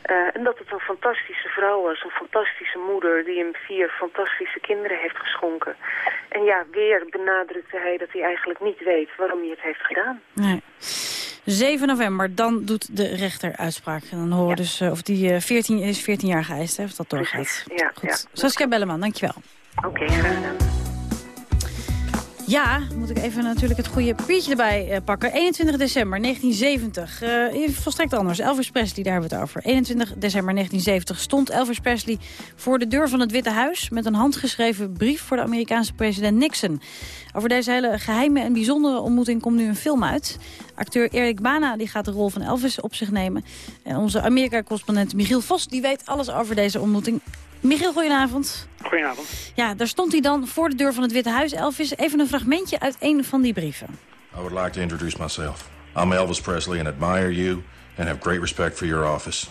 Eh, en dat het een fantastische vrouw was, een fantastische moeder die hem vier fantastische kinderen heeft geschonken. En ja, weer benadrukte hij dat hij eigenlijk niet weet waarom hij het heeft gedaan. Nee. 7 november, dan doet de rechter uitspraak. En dan horen we dus of die eh, 14 is 14 jaar geëist, hè, of dat doorgaat. Ja, Goed. Saskia Belleman, dankjewel. Oké, graag gedaan. Ja, moet ik even natuurlijk het goede papiertje erbij eh, pakken. 21 december 1970. eh, volstrekt anders. Elvis Presley, daar hebben we het over. 21 december 1970 stond Elvis Presley voor de deur van het Witte Huis... met een handgeschreven brief voor de Amerikaanse president Nixon. Over deze hele geheime en bijzondere ontmoeting komt nu een film uit. Acteur Erik Bana die gaat de rol van Elvis op zich nemen. En onze Amerika-correspondent Michiel Vos die weet alles over deze ontmoeting. Michiel, goedenavond. Goedenavond. Ja, daar stond hij dan voor de deur van het Witte Huis. Elvis, even een fragmentje uit een van die brieven. I would like to introduce myself. I'm Elvis Presley and admire you and have great respect for your office.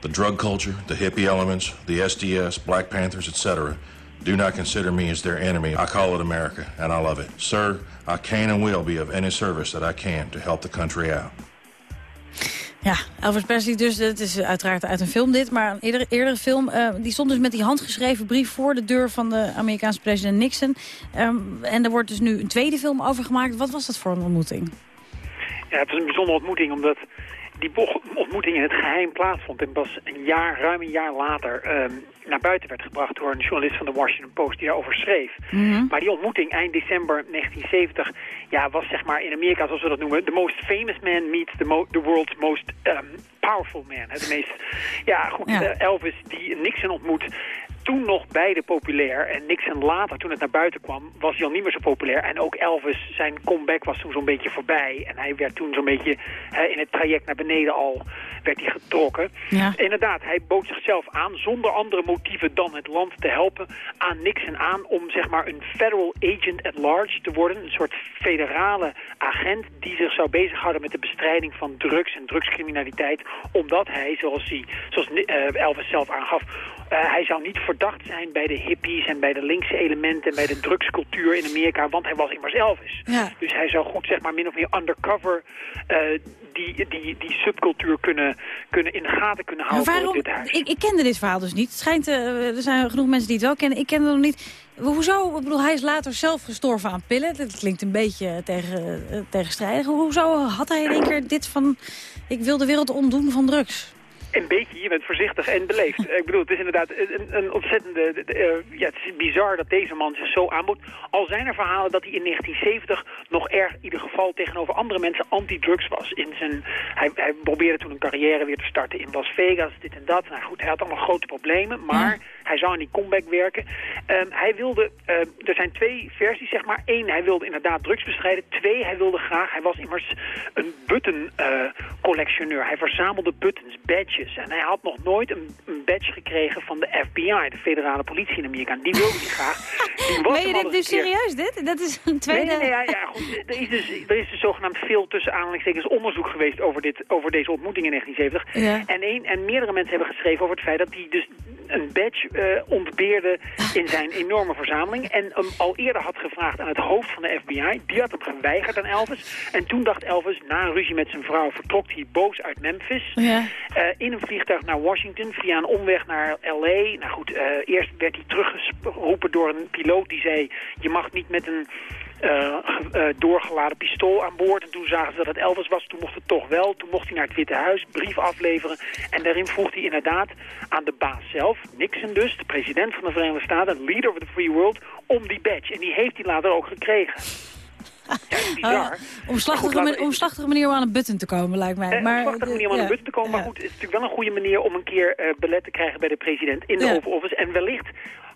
The drug culture, the hippie elements, the SDS, Black Panthers, etc. do not consider me as their enemy. I call it America and I love it. Sir, I can and will be of any service that I can to help the country out. Ja, Elvis Presley dus, het is uiteraard uit een film dit, maar een eerdere, eerdere film. eh, die stond dus met die handgeschreven brief voor de deur van de Amerikaanse president Nixon. Ehm, en er wordt dus nu een tweede film over gemaakt. Wat was dat voor een ontmoeting? Ja, het was een bijzondere ontmoeting omdat die ontmoeting in het geheim plaatsvond. En pas een jaar, ruim een jaar later ehm, naar buiten werd gebracht door een journalist van de Washington Post die daarover schreef. Maar die ontmoeting eind december 1970 ja, was zeg maar in Amerika, zoals we dat noemen, the most famous man meets the, mo- the world's most ehm, powerful man. Hè, De meest, ja goed, Ja. eh, Elvis die Nixon ontmoet. Toen nog beide populair en Nixon later, toen het naar buiten kwam, was hij al niet meer zo populair. En ook Elvis, zijn comeback was toen zo'n beetje voorbij. En hij werd toen zo'n beetje hè, in het traject naar beneden al werd hij getrokken. Ja. Inderdaad, hij bood zichzelf aan zonder andere motieven dan het land te helpen aan Nixon aan om zeg maar een federal agent at large te worden. Een soort federale agent die zich zou bezighouden met de bestrijding van drugs en drugscriminaliteit. Omdat hij, zoals, hij, zoals eh, Elvis zelf aangaf, eh, hij zou niet verdacht zijn bij de hippies en bij de linkse elementen en bij de drugscultuur in Amerika, want hij was immers Elvis. Ja. Dus hij zou goed, zeg maar, min of meer undercover eh, die, die, die subcultuur kunnen, kunnen in de gaten kunnen houden waarom, Huis. ik, ik kende dit verhaal dus niet. Het schijnt, eh, er zijn genoeg mensen die het wel kennen. Ik kende het nog niet. Hoezo? Ik bedoel, hij is later zelf gestorven aan pillen. Dat klinkt een beetje tegen, eh, tegenstrijdig. Hoezo had hij in één keer dit van... Ik wil de wereld ontdoen van drugs? Een beetje, je bent voorzichtig en beleefd. ik bedoel, het is inderdaad een, een ontzettende... de- de, eh, ja, het is bizar dat deze man zich zo aanbood. Al zijn er verhalen dat hij in 1970 nog erg in ieder geval tegenover andere mensen anti-drugs was. In zijn, hij, hij probeerde toen een carrière weer te starten in Las Vegas, dit en dat. Nou goed, hij had allemaal grote problemen, maar hij zou aan die comeback werken. Ehm, hij wilde, ehm, er zijn twee versies zeg maar. Eén, hij wilde inderdaad drugs bestrijden. Twee, hij wilde graag, hij was immers een button eh. Hij verzamelde buttons, badges. En hij had nog nooit een, een badge gekregen van de FBI, de federale politie in Amerika. En die wilde hij graag. Die was Meen je al dit een keer- serieus, dit? Dat is een tweede... Nee, nee, nee, ja, ja, goed. Er is, dus, er is dus zogenaamd veel tussen aanhalingstekens onderzoek geweest over, dit, over deze ontmoeting in 1970. Ja. En, een, en meerdere mensen hebben geschreven over het feit dat hij dus een badge eh, ontbeerde in zijn enorme verzameling. En hem al eerder had gevraagd aan het hoofd van de FBI. Die had hem geweigerd aan Elvis. En toen dacht Elvis, na een ruzie met zijn vrouw, vertrok hij boos uit Memphis. Ja. Eh, in een vliegtuig naar Washington, via een omweg naar L.A. Nou goed, eh, eerst werd hij teruggeroepen door een piloot die zei... je mag niet met een doorgeladen pistool aan boord. En toen zagen ze dat het Elvis was, toen mocht het toch wel. Toen mocht hij naar het Witte Huis, brief afleveren. En daarin vroeg hij inderdaad aan de baas zelf, Nixon dus, de president van de Verenigde Staten... leader of the free world, om die badge. En die heeft hij later ook gekregen. bizar. Uh, omslachtige, Goed, manier, omslachtige manier om aan een button te komen, lijkt mij. Eh, maar, een prachtige manier om aan ja. de button te komen. Maar goed, het is natuurlijk wel een goede manier om een keer eh belet te krijgen bij de president in de Ja. Oval Office. En wellicht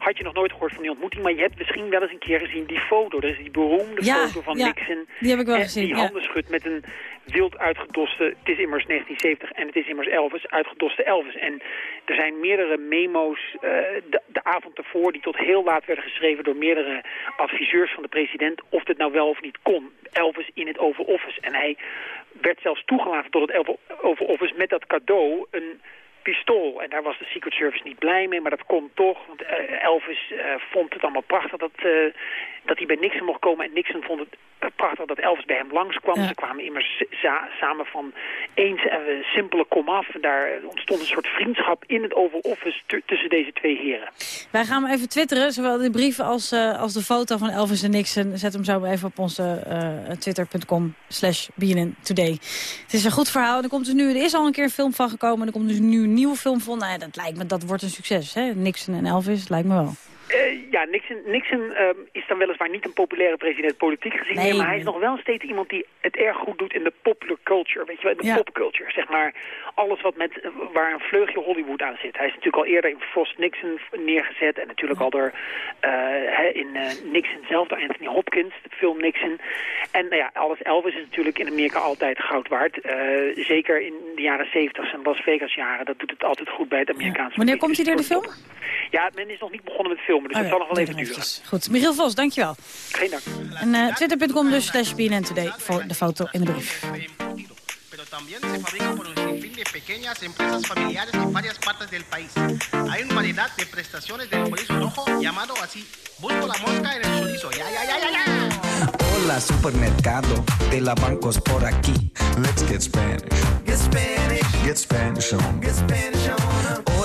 had je nog nooit gehoord van die ontmoeting, maar je hebt misschien wel eens een keer gezien die foto. Er is die beroemde Ja, foto van ja, Nixon. die heb ik wel gezien, Die ja. handen schudt met een wild uitgedoste, het is immers 1970 en het is immers Elvis, uitgedoste Elvis. En er zijn meerdere memo's eh, de, de avond ervoor die tot heel laat werden geschreven door meerdere adviseurs van de president of dit nou wel of niet kon. Elvis in het Oval Office. En hij werd zelfs toegelaten tot het Oval Office met dat cadeau een pistool. En daar was de Secret Service niet blij mee, maar dat kon toch. Want eh, Elvis eh, vond het allemaal prachtig dat, eh, dat hij bij Nixon mocht komen. En Nixon vond het prachtig dat Elvis bij hem langskwam. Ja. Ze kwamen immers za- samen van eens uh, simpele komaf. Daar ontstond een soort vriendschap in het Oval Office tu- tussen deze twee heren. Wij gaan hem even twitteren, zowel de brief als, als de foto van Elvis en Nixon. Zet hem zo maar even op onze eh, twitter.com slash BNN Today. Het is een goed verhaal. Er, komt dus nu, er is al een keer een film van gekomen. Er komt dus nu nieuwe film van. Nou ja, dat lijkt me, dat wordt een succes. Hè? Nixon en Elvis, lijkt me wel. Eh, ja, Nixon, Nixon ehm, is dan weliswaar niet een populaire president politiek gezien, Nee, maar hij is nog wel steeds iemand die het erg goed doet in de popular culture, weet je wel, in de Ja. popculture, zeg maar. Alles wat met, waar een vleugje Hollywood aan zit. Hij is natuurlijk al eerder in Frost Nixon neergezet en natuurlijk al door eh, in eh, Nixon zelf, door Anthony Hopkins, de film Nixon. En nou ja, alles Elvis is natuurlijk in Amerika altijd goud waard. Zeker in de jaren 70 zijn Las Vegas jaren, dat doet het altijd goed bij het Amerikaanse Wanneer publiek. komt hij er, de film? Ja, men is nog niet begonnen met filmen, dus Oh ja, zal nog wel even duren. Goed, Michiel Vos, dankjewel. Geen dank. En eh, twitter.com dus slash BNN Today voor de foto in de brief. pero también se fabrica por un sinfín de pequeñas empresas familiares en varias partes del país. Hay una variedad de prestaciones del chorizo rojo llamado así. Busco la mosca en el chorizo. Ya, ya, ya, ya, ya. Hola supermercado de la bancos por aquí. Let's get Spanish. Get Spanish. Get Spanish on. Get Spanish on.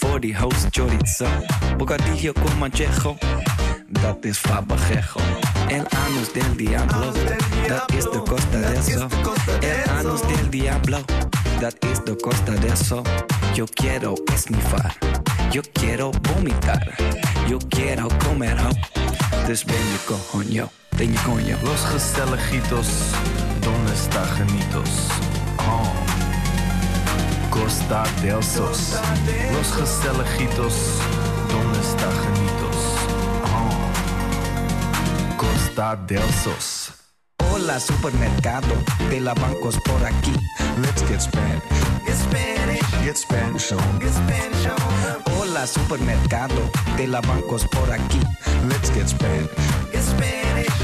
Host chorizo. Bocadillo con manchejo. Dat is fabajejo. El anus del diablo. Dat is de costa de eso. El anus del diablo. Dat is de costa de eso. Yo quiero esnifar. Yo quiero vomitar. Yo quiero comer ho. Dus ben je coño. Ben je coño. Los gezelligitos, donde está genitos? Oh. Costa del Sos. Los gezelligitos, donde está genitos? Oh. Costa del Sos. Hola supermercado de la bancos por aquí. Let's get Spanish. Get Spanish. Get Spanish. Hola supermercado de la bancos por aquí. Let's get Spanish. Get Spanish.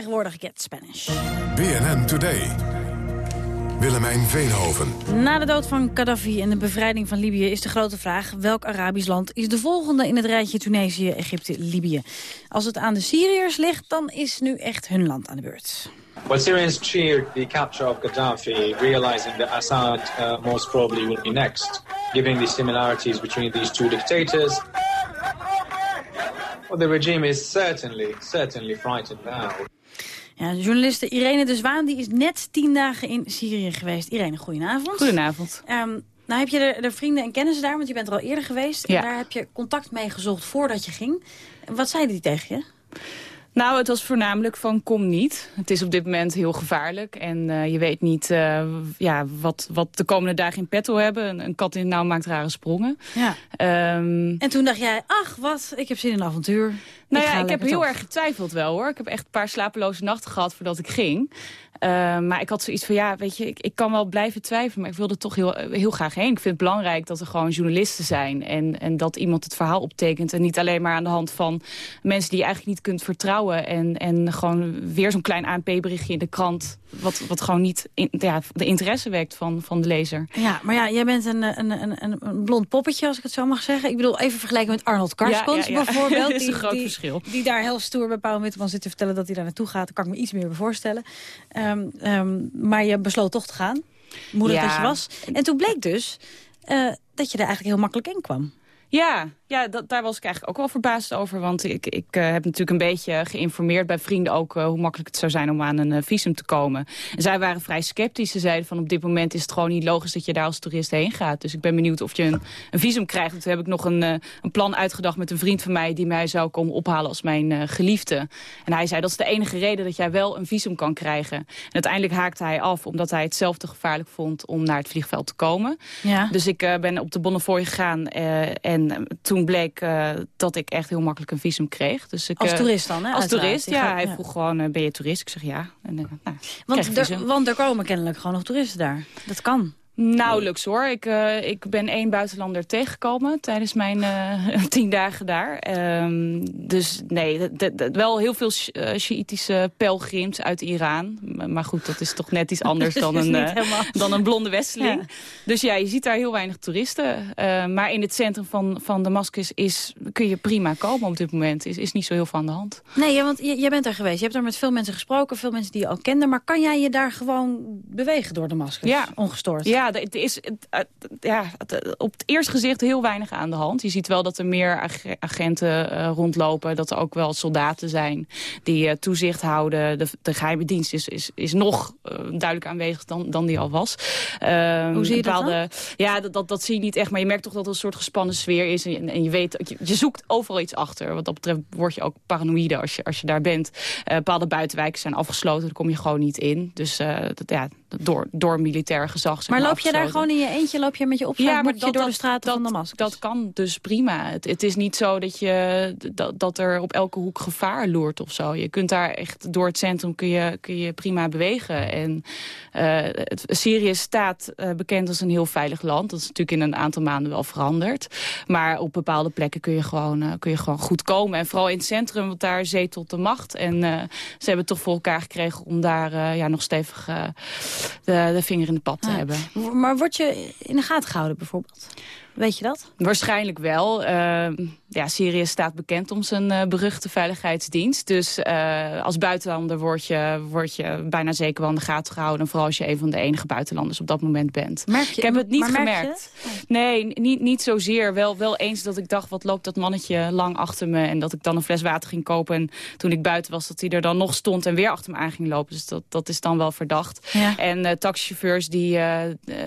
tegenwoordig Get Spanish. BNN Today. Willemijn Veenhoven. Na de dood van Gaddafi en de bevrijding van Libië is de grote vraag... welk Arabisch land is de volgende in het rijtje Tunesië, Egypte, Libië? Als het aan de Syriërs ligt, dan is nu echt hun land aan de beurt. Well, Syrians cheered the capture of Gaddafi, realizing that Assad uh, most probably will be next, given the similarities between these two dictators. Well, the regime is certainly, certainly frightened now. Ja, de journaliste Irene de Zwaan die is net tien dagen in Syrië geweest. Irene, goedenavond. Goedenavond. Um, nou heb je de, de, vrienden en kennissen daar, want je bent er al eerder geweest. Ja. En daar heb je contact mee gezocht voordat je ging. Wat zeiden die tegen je? Nou, het was voornamelijk van kom niet. Het is op dit moment heel gevaarlijk. En uh, je weet niet uh, ja, wat, wat de komende dagen in petto hebben. Een, een kat in het nauw maakt rare sprongen. Ja. Um, en toen dacht jij, ach wat, ik heb zin in avontuur. Nou ik ja, ik heb heel erg getwijfeld wel hoor. Ik heb echt een paar slapeloze nachten gehad voordat ik ging. Uh, maar ik had zoiets van, ja, weet je, ik, ik kan wel blijven twijfelen... maar ik wilde toch heel, heel graag heen. Ik vind het belangrijk dat er gewoon journalisten zijn... En, en dat iemand het verhaal optekent. En niet alleen maar aan de hand van mensen die je eigenlijk niet kunt vertrouwen... en, en gewoon weer zo'n klein ANP-berichtje in de krant... wat, wat gewoon niet in, ja, de interesse wekt van, van de lezer. Ja, maar ja, jij bent een, een, een, een blond poppetje, als ik het zo mag zeggen. Ik bedoel, even vergelijken met Arnold Karskens ja, ja, ja. bijvoorbeeld. dat is een die, groot die, verschil. Die daar heel stoer bij Paul Witteman zit te vertellen dat hij daar naartoe gaat. Daar kan ik me iets meer bij voorstellen. Um, um, maar je besloot toch te gaan. Moedig Ja. dat je was. En toen bleek dus uh, dat je er eigenlijk heel makkelijk in kwam. Ja, ja dat, daar was ik eigenlijk ook wel verbaasd over. Want ik, ik uh, heb natuurlijk een beetje geïnformeerd bij vrienden ook... Uh, hoe makkelijk het zou zijn om aan een uh, visum te komen. En zij waren vrij sceptisch. Ze zeiden van op dit moment is het gewoon niet logisch... dat je daar als toerist heen gaat. Dus ik ben benieuwd of je een, een visum krijgt. En toen heb ik nog een, een plan uitgedacht met een vriend van mij... die mij zou komen ophalen als mijn geliefde. En hij zei dat is de enige reden dat jij wel een visum kan krijgen. En uiteindelijk haakte hij af omdat hij het zelf te gevaarlijk vond... om naar het vliegveld te komen. Ja. Dus ik ben op de Bonnefoy gegaan en toen bleek uh, dat ik echt heel makkelijk een visum kreeg. Dus ik, als uh, toerist dan, hè? Als Uiteraard. toerist, ja. Gaat, hij ja. vroeg gewoon, ben je toerist? Ik zeg ja. En, nou, want, er, want er komen kennelijk gewoon nog toeristen daar. Dat kan. Nauwelijks hoor. Ik, uh, ik ben één buitenlander tegengekomen tijdens mijn uh, tien dagen daar. Um, dus nee, wel heel veel uh, Sjiitische pelgrims uit Iran. Maar goed, dat is toch net iets anders dan, een, dan een blonde westeling. Ja. Dus ja, je ziet daar heel weinig toeristen. maar in het centrum van, van Damascus is, kun je prima komen op dit moment. Is, is niet zo heel veel aan de hand. Nee, ja, want jij bent er geweest. Je hebt er met veel mensen gesproken. Veel mensen die je ook kende. Maar kan jij je daar gewoon bewegen door Damascus? Ja. Ongestoord? Ja, het is ja, op het eerste gezicht heel weinig aan de hand. Je ziet wel dat er meer ag agenten uh, rondlopen. Dat er ook wel soldaten zijn die uh, toezicht houden. De, de geheime dienst is, is, is nog uh, duidelijk aanwezig dan, dan die al was. Um, Hoe zie je bepaalde, dat dan? Ja, dat, dat, dat, zie je niet echt. Maar je merkt toch dat er een soort gespannen sfeer is. En, en je weet, je, je, zoekt overal iets achter. Wat dat betreft word je ook paranoïde als je, als je daar bent. bepaalde buitenwijken zijn afgesloten. Daar kom je gewoon niet in. Dus dat, ja, door, door militair gezag Maar loop je daar gewoon in je eentje, loop je met je opslag ja, door de straten van Damascus? Dat kan dus prima. Het, het, is niet zo dat, je, dat, dat er op elke hoek gevaar loert of zo. Je kunt daar echt door het centrum kun je, kun je prima bewegen. En uh, het, Syrië staat uh, bekend als een heel veilig land. Dat is natuurlijk in een aantal maanden wel veranderd. Maar op bepaalde plekken kun je gewoon, uh, kun je gewoon goed komen. En vooral in het centrum, want daar zetelt de macht. En ze hebben toch voor elkaar gekregen om daar ja, nog stevig de, de vinger in de pap te Ah. hebben. Maar word je in de gaten gehouden bijvoorbeeld? Weet je dat? Waarschijnlijk wel. Uh, ja, Syrië staat bekend om zijn uh, beruchte veiligheidsdienst. Dus uh, als buitenlander word je, word je bijna zeker wel in de gaten gehouden. Vooral als je een van de enige buitenlanders op dat moment bent. Merk je, ik heb het niet gemerkt. Nee, niet, niet zozeer. Wel, wel eens dat ik dacht, wat loopt dat mannetje lang achter me. En dat ik dan een fles water ging kopen. En toen ik buiten was, dat hij er dan nog stond en weer achter me aan ging lopen. Dus dat, dat is dan wel verdacht. Ja. En uh, taxichauffeurs die,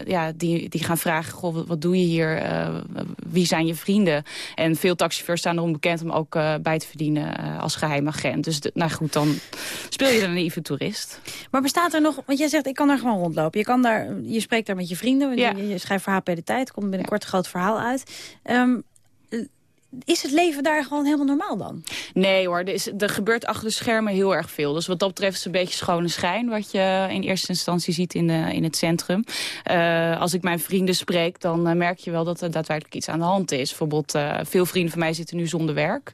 ja, die, die gaan vragen, goh, wat, wat doe je hier? Uh, wie zijn je vrienden? En veel taxichauffeurs staan erom bekend om ook uh, bij te verdienen uh, als geheim agent. Dus de, nou goed, dan speel je een naïeve toerist. Maar bestaat er nog, want jij zegt ik kan daar gewoon rondlopen. Je, kan daar, je spreekt daar met je vrienden, Ja. je, je schrijft voor HP De Tijd, komt binnenkort een groot verhaal uit. Um, is het leven daar gewoon helemaal normaal dan? Nee hoor, er, is, er gebeurt achter de schermen heel erg veel. Dus wat dat betreft is het een beetje schone schijn... wat je in eerste instantie ziet in, de, in het centrum. Uh, als ik mijn vrienden spreek, dan uh, merk je wel dat er daadwerkelijk iets aan de hand is. Bijvoorbeeld, uh, veel vrienden van mij zitten nu zonder werk.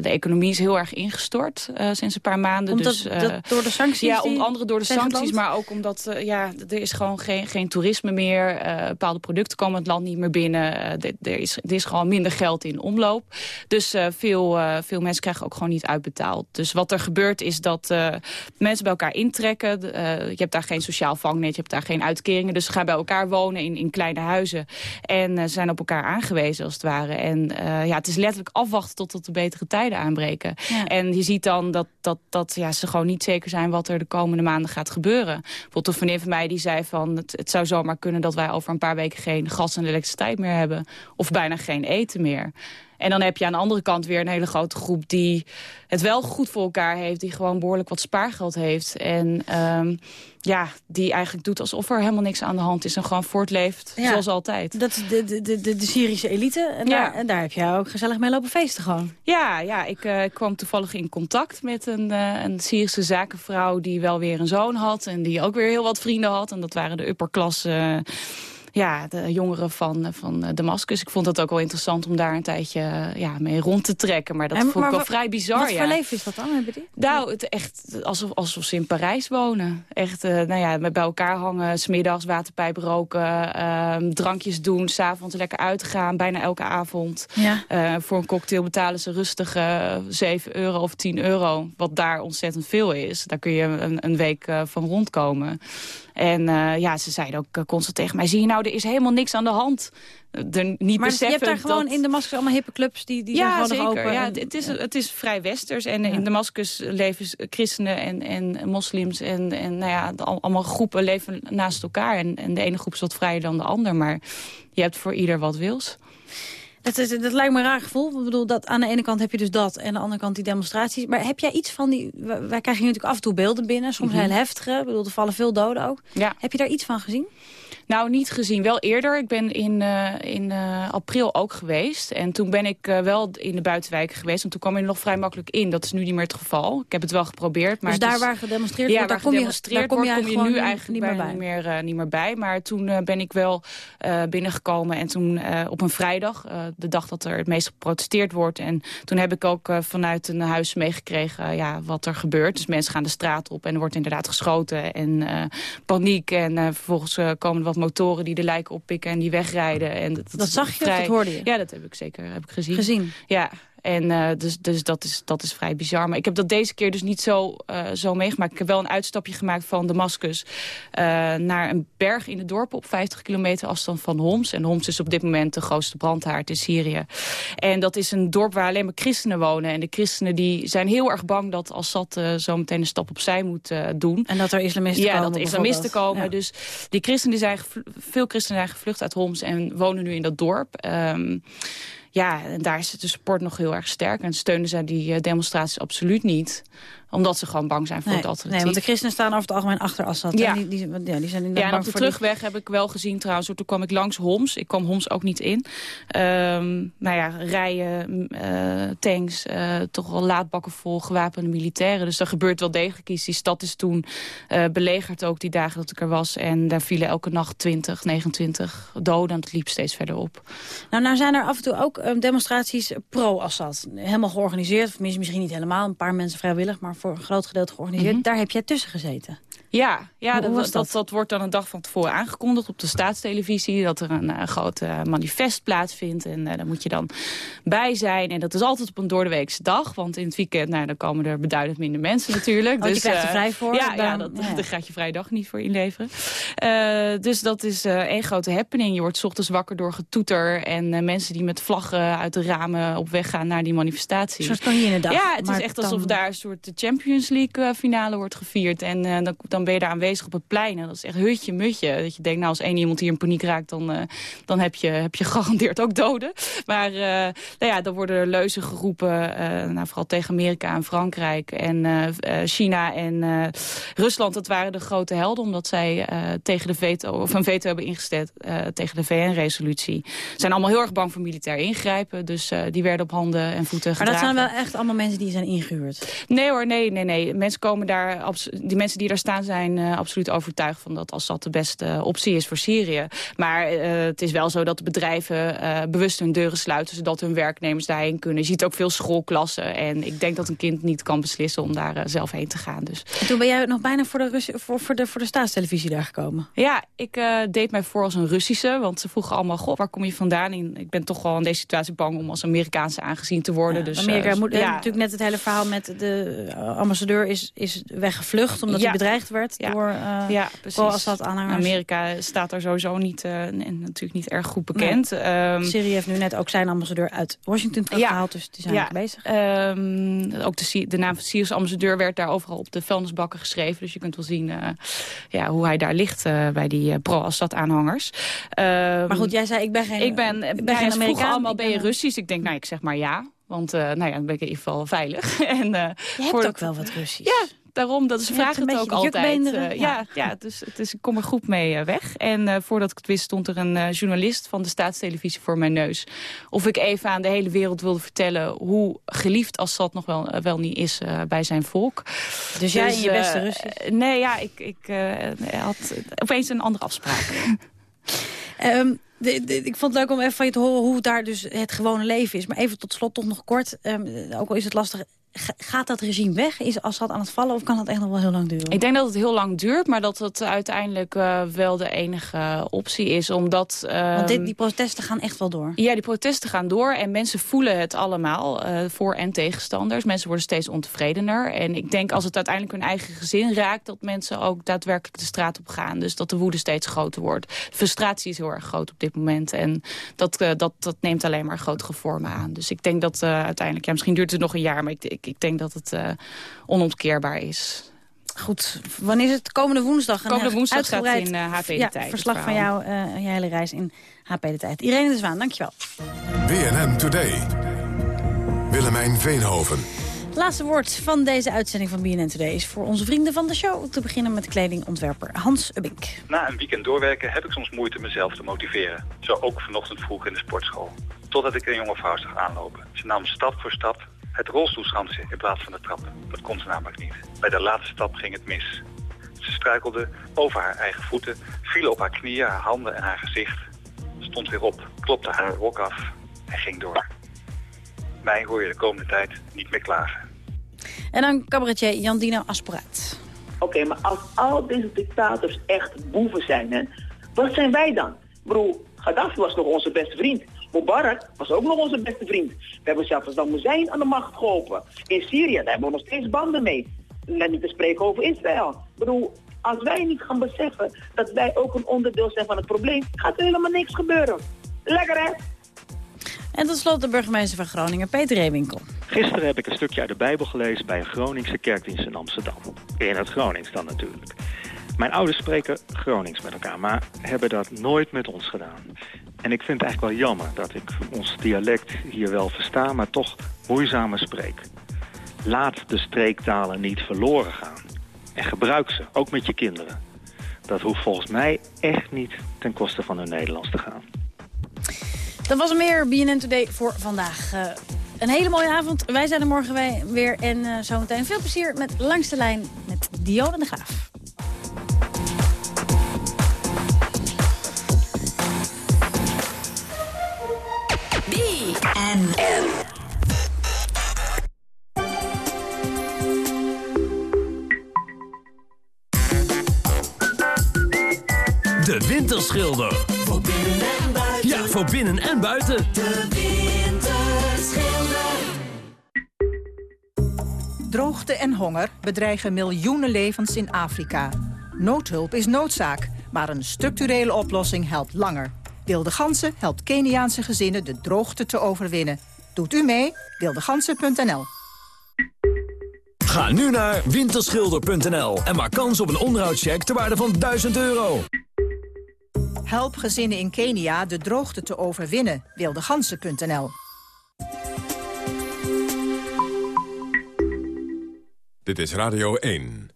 de economie is heel erg ingestort sinds een paar maanden. Omdat, dus, dat door de sancties? Ja, onder andere door de sancties, maar ook omdat ja, er is gewoon geen, geen toerisme meer. bepaalde producten komen het land niet meer binnen. er, is, er is gewoon minder geld in omloop. Dus uh, veel, uh, veel mensen krijgen ook gewoon niet uitbetaald. Dus wat er gebeurt is dat uh, mensen bij elkaar intrekken. je hebt daar geen sociaal vangnet, je hebt daar geen uitkeringen. Dus ze gaan bij elkaar wonen in, in kleine huizen. En zijn op elkaar aangewezen als het ware. En ja, het is letterlijk afwachten tot de betere tijden aanbreken. Ja. En je ziet dan dat, dat, dat ja, ze gewoon niet zeker zijn wat er de komende maanden gaat gebeuren. Bijvoorbeeld een vriendin van mij die zei van... Het, het zou zomaar kunnen dat wij over een paar weken geen gas en elektriciteit meer hebben. Of bijna geen eten meer. En dan heb je aan de andere kant weer een hele grote groep die het wel goed voor elkaar heeft. Die gewoon behoorlijk wat spaargeld heeft. En um, ja, die eigenlijk doet alsof er helemaal niks aan de hand is. En gewoon voortleeft ja, zoals altijd. Dat is de, de, de, de Syrische elite. En, ja. daar, en daar heb jij ook gezellig mee lopen feesten gewoon. Ja, ja ik uh, kwam toevallig in contact met een, uh, een Syrische zakenvrouw... die wel weer een zoon had. En die ook weer heel wat vrienden had. En dat waren de upperklasse... Uh, ja, de jongeren van, van Damascus. Ik vond het ook wel interessant om daar een tijdje ja, mee rond te trekken. Maar dat en, vond ik wel vrij bizar. Wat ja. voor leven is dat dan, hebben die? Nou, het echt alsof, alsof ze in Parijs wonen. Echt, uh, nou ja, met bij elkaar hangen, smiddags waterpijp roken, uh, drankjes doen, s'avonds lekker uitgaan, bijna elke avond. Ja. Uh, voor een cocktail betalen ze rustig 7 euro of 10 euro, wat daar ontzettend veel is. Daar kun je een, een week van rondkomen. En uh, ja, ze zeiden ook uh, constant tegen mij... zie je nou, er is helemaal niks aan de hand. Er niet maar je hebt daar gewoon in Damascus allemaal hippe clubs die, die ja, zijn gewoon open. Ja, het is, het is vrij westers. En ja. in Damascus leven christenen en, en moslims. En, en nou ja, allemaal groepen leven naast elkaar. En, en de ene groep is wat vrijer dan de ander. Maar je hebt voor ieder wat wils. Dat, is, dat lijkt me een raar gevoel. Ik bedoel, dat, aan de ene kant heb je dus dat en aan de andere kant die demonstraties. Maar heb jij iets van die... Wij krijgen hier natuurlijk af en toe beelden binnen. Soms mm -hmm. heel heftige. Ik bedoel, er vallen veel doden ook. Ja. Heb je daar iets van gezien? Nou, niet gezien. Wel eerder. Ik ben in, uh, in uh, april ook geweest. En toen ben ik uh, wel in de buitenwijken geweest. Want toen kwam je er nog vrij makkelijk in. Dat is nu niet meer het geval. Ik heb het wel geprobeerd. Maar dus daar is, waar gedemonstreerd ja, wordt, daar kom je, daar kom je, wordt, kom je nu eigenlijk niet meer bij. Niet meer, niet meer bij. Maar toen ben ik wel binnengekomen. En toen op een vrijdag, de dag dat er het meest geprotesteerd wordt. En toen heb ik ook vanuit een huis meegekregen ja, wat er gebeurt. Dus mensen gaan de straat op en er wordt inderdaad geschoten. En paniek. En vervolgens komen er wat motoren die de lijken oppikken en die wegrijden. En dat, dat zag je vrij... dat hoorde je? Ja, dat heb ik zeker heb ik gezien. Gezien? Ja, en uh, dus, dus dat, is, dat is vrij bizar. Maar ik heb dat deze keer dus niet zo, uh, zo meegemaakt. Ik heb wel een uitstapje gemaakt van Damascus uh, naar een berg in het dorp op 50 kilometer afstand van Homs. En Homs is op dit moment de grootste brandhaard in Syrië. En dat is een dorp waar alleen maar christenen wonen. En de christenen die zijn heel erg bang dat Assad zo meteen een stap opzij moet doen. En dat er islamisten ja, komen? Ja, dat er islamisten komen. Ja. Dus die christenen zijn veel christenen zijn gevlucht uit Homs en wonen nu in dat dorp. Um, ja, en daar is de support nog heel erg sterk. En steunen zij die demonstraties absoluut niet omdat ze gewoon bang zijn voor nee, het alternatief. Nee, want de christenen staan over het algemeen achter Assad. Ja. Die, die, ja, die zijn ja, en op de terugweg die... heb ik wel gezien trouwens. Toen kwam ik langs Homs. Ik kwam Homs ook niet in. Um, nou ja, rijen, uh, tanks, uh, toch wel laadbakken vol gewapende militairen. Dus er gebeurt wel degelijk iets. Die stad is toen uh, belegerd ook die dagen dat ik er was. En daar vielen elke nacht 20, 29 doden. En het liep steeds verder op. Nou, nou zijn er af en toe ook um, demonstraties pro-Assad. Helemaal georganiseerd. Of misschien niet helemaal. Een paar mensen vrijwillig. Maar voor een groot gedeelte georganiseerd. Mm -hmm. Daar heb jij tussen gezeten. Ja, ja dat, dat? Dat, wordt dan een dag van tevoren aangekondigd op de staatstelevisie. Dat er een uh, groot uh, manifest plaatsvindt. En uh, daar moet je dan bij zijn. En dat is altijd op een doordeweekse dag. Want in het weekend nou, dan komen er beduidend minder mensen natuurlijk. Oh, dus, je krijgt er vrij voor? Ja, dan, ja, dat, ja. daar gaat je vrije dag niet voor inleveren. dus dat is één grote happening. Je wordt 's ochtends wakker door getoeter. En mensen die met vlaggen uit de ramen op weg gaan naar die manifestatie. Zoals kan je in de dag. Ja, het is echt alsof daar een soort Champions League finale wordt gevierd. En dan, dan dan ben je daar aanwezig op het plein. En dat is echt hutje mutje. Dat je denkt, nou als één iemand hier in paniek raakt, dan, uh, dan heb, je, heb je gegarandeerd ook doden. Maar uh, nou ja, dan worden er leuzen geroepen, nou, vooral tegen Amerika en Frankrijk en China en Rusland. Dat waren de grote helden, omdat zij tegen de veto, of een veto hebben ingesteld tegen de VN-resolutie. zijn allemaal heel erg bang voor militair ingrijpen. Dus die werden op handen en voeten Maar dat zijn wel echt allemaal mensen die zijn ingehuurd? Nee hoor, nee, nee, nee. Mensen komen daar, die mensen die daar staan zijn uh, absoluut overtuigd van dat Assad de beste optie is voor Syrië. Maar uh, het is wel zo dat de bedrijven uh, bewust hun deuren sluiten zodat hun werknemers daarheen kunnen. Je ziet ook veel schoolklassen en ik denk dat een kind niet kan beslissen om daar zelf heen te gaan. Dus. En toen ben jij nog bijna voor de, Rus voor, voor, de, voor de staatstelevisie daar gekomen? Ja, ik deed mij voor als een Russische, want ze vroegen allemaal, goh, waar kom je vandaan? En ik ben toch wel in deze situatie bang om als Amerikaanse aangezien te worden. Ja, dus, Amerika moet ja. natuurlijk net het hele verhaal met de ambassadeur is, is weggevlucht omdat hij bedreigd werd door uh, ja, Assad aanhangers. Amerika staat er sowieso niet, uh, en natuurlijk niet erg goed bekend. Nee. Um, Syrië heeft nu net ook zijn ambassadeur uit Washington teruggehaald, dus die zijn ja, bezig. Um, ook de, de, naam van Syrische ambassadeur werd daar overal op de vuilnisbakken geschreven. Dus je kunt wel zien uh, ja, hoe hij daar ligt bij die pro-Assad aanhangers. Um, maar goed, jij zei ik ben geen Ik ben, ik ben geen Amerikaan. allemaal ben je Russisch. Ik denk, nou, ik zeg maar ja. Want uh, nou ja, dan ben ik in ieder geval veilig. en, uh, je hebt ook wel wat Russisch. Ja, daarom. Dat ze vragen het ook altijd. Uh, ja, ja, ja dus, dus ik kom er goed mee weg. En voordat ik het wist stond er een journalist van de staatstelevisie voor mijn neus. Of ik even aan de hele wereld wilde vertellen hoe geliefd Assad nog wel, wel niet is bij zijn volk. Dus, jij in je beste Russisch? nee, ja, ik, ik had opeens een andere afspraak. um, De, de, ik vond het leuk om even van je te horen hoe daar dus het gewone leven is. Maar even tot slot toch nog kort, um, ook al is het lastig gaat dat regime weg? Is Assad aan het vallen of kan dat echt nog wel heel lang duren? Ik denk dat het heel lang duurt, maar dat het uiteindelijk uh, wel de enige optie is. Omdat, uh, Want dit, die protesten gaan echt wel door? Ja, die protesten gaan door en mensen voelen het allemaal, uh, voor- en tegenstanders. Mensen worden steeds ontevredener. En ik denk als het uiteindelijk hun eigen gezin raakt... dat mensen ook daadwerkelijk de straat op gaan. Dus dat de woede steeds groter wordt. De frustratie is heel erg groot op dit moment. En dat, dat, dat neemt alleen maar grotere vormen aan. Dus ik denk dat uiteindelijk, ja, misschien duurt het nog een jaar... maar ik, ik, ik denk dat het uh, onontkeerbaar is. Goed, wanneer is het? Komende woensdag? Komende woensdag staat in uh, HP De ja, Tijd. verslag van jou, uh, je hele reis in HP De Tijd. Irene de Zwaan, dankjewel. BNN Today. Willemijn Veenhoven. Laatste woord van deze uitzending van BNN Today is voor onze vrienden van de show. Te beginnen met kledingontwerper Hans Ubbink. Na een weekend doorwerken heb ik soms moeite mezelf te motiveren. Zo ook vanochtend vroeg in de sportschool. Totdat ik een jonge vrouw zag aanlopen. Ze nam stap voor stap het rolstoelschansen in plaats van de trap. Dat kon ze namelijk niet. Bij de laatste stap ging het mis. Ze struikelde over haar eigen voeten, viel op haar knieën, haar handen en haar gezicht. Stond weer op, klopte haar rok af en ging door. Mij hoor je de komende tijd niet meer klagen. En dan cabaretier Jandino Asporaat. Oké, okay, maar als al deze dictators echt boeven zijn, hè, wat zijn wij dan? Bro, Gaddafi was nog onze beste vriend. Mubarak was ook nog onze beste vriend. We hebben zelfs Saddam Hussein aan de macht geholpen. In Syrië, daar hebben we nog steeds banden mee. Net niet te spreken over Israël. Ik bedoel, als wij niet gaan beseffen dat wij ook een onderdeel zijn van het probleem, gaat er helemaal niks gebeuren. Lekker hè? En tot slot de burgemeester van Groningen, Peter Reewinkel. Gisteren heb ik een stukje uit de Bijbel gelezen bij een Groningse kerkdienst in Amsterdam. In het Gronings dan natuurlijk. Mijn ouders spreken Gronings met elkaar, maar hebben dat nooit met ons gedaan. En ik vind het eigenlijk wel jammer dat ik ons dialect hier wel versta, maar toch moeizamer spreek. Laat de streektalen niet verloren gaan. En gebruik ze, ook met je kinderen. Dat hoeft volgens mij echt niet ten koste van hun Nederlands te gaan. Dat was meer BNN Today voor vandaag. Uh, een hele mooie avond. Wij zijn er morgen weer. En uh, zometeen veel plezier met Langs de Lijn met Dionne de Graaf. De Winterschilder. Voor binnen en buiten. Ja, voor binnen en buiten. De Winterschilder. Droogte en honger bedreigen miljoenen levens in Afrika. Noodhulp is noodzaak, maar een structurele oplossing helpt langer. Wilde Gansen helpt Keniaanse gezinnen de droogte te overwinnen. Doet u mee? Wildegansen.nl Ga nu naar winterschilder.nl en maak kans op een onderhoudscheck ter waarde van 1000 euro. Help gezinnen in Kenia de droogte te overwinnen. Wildegansen.nl Dit is Radio 1.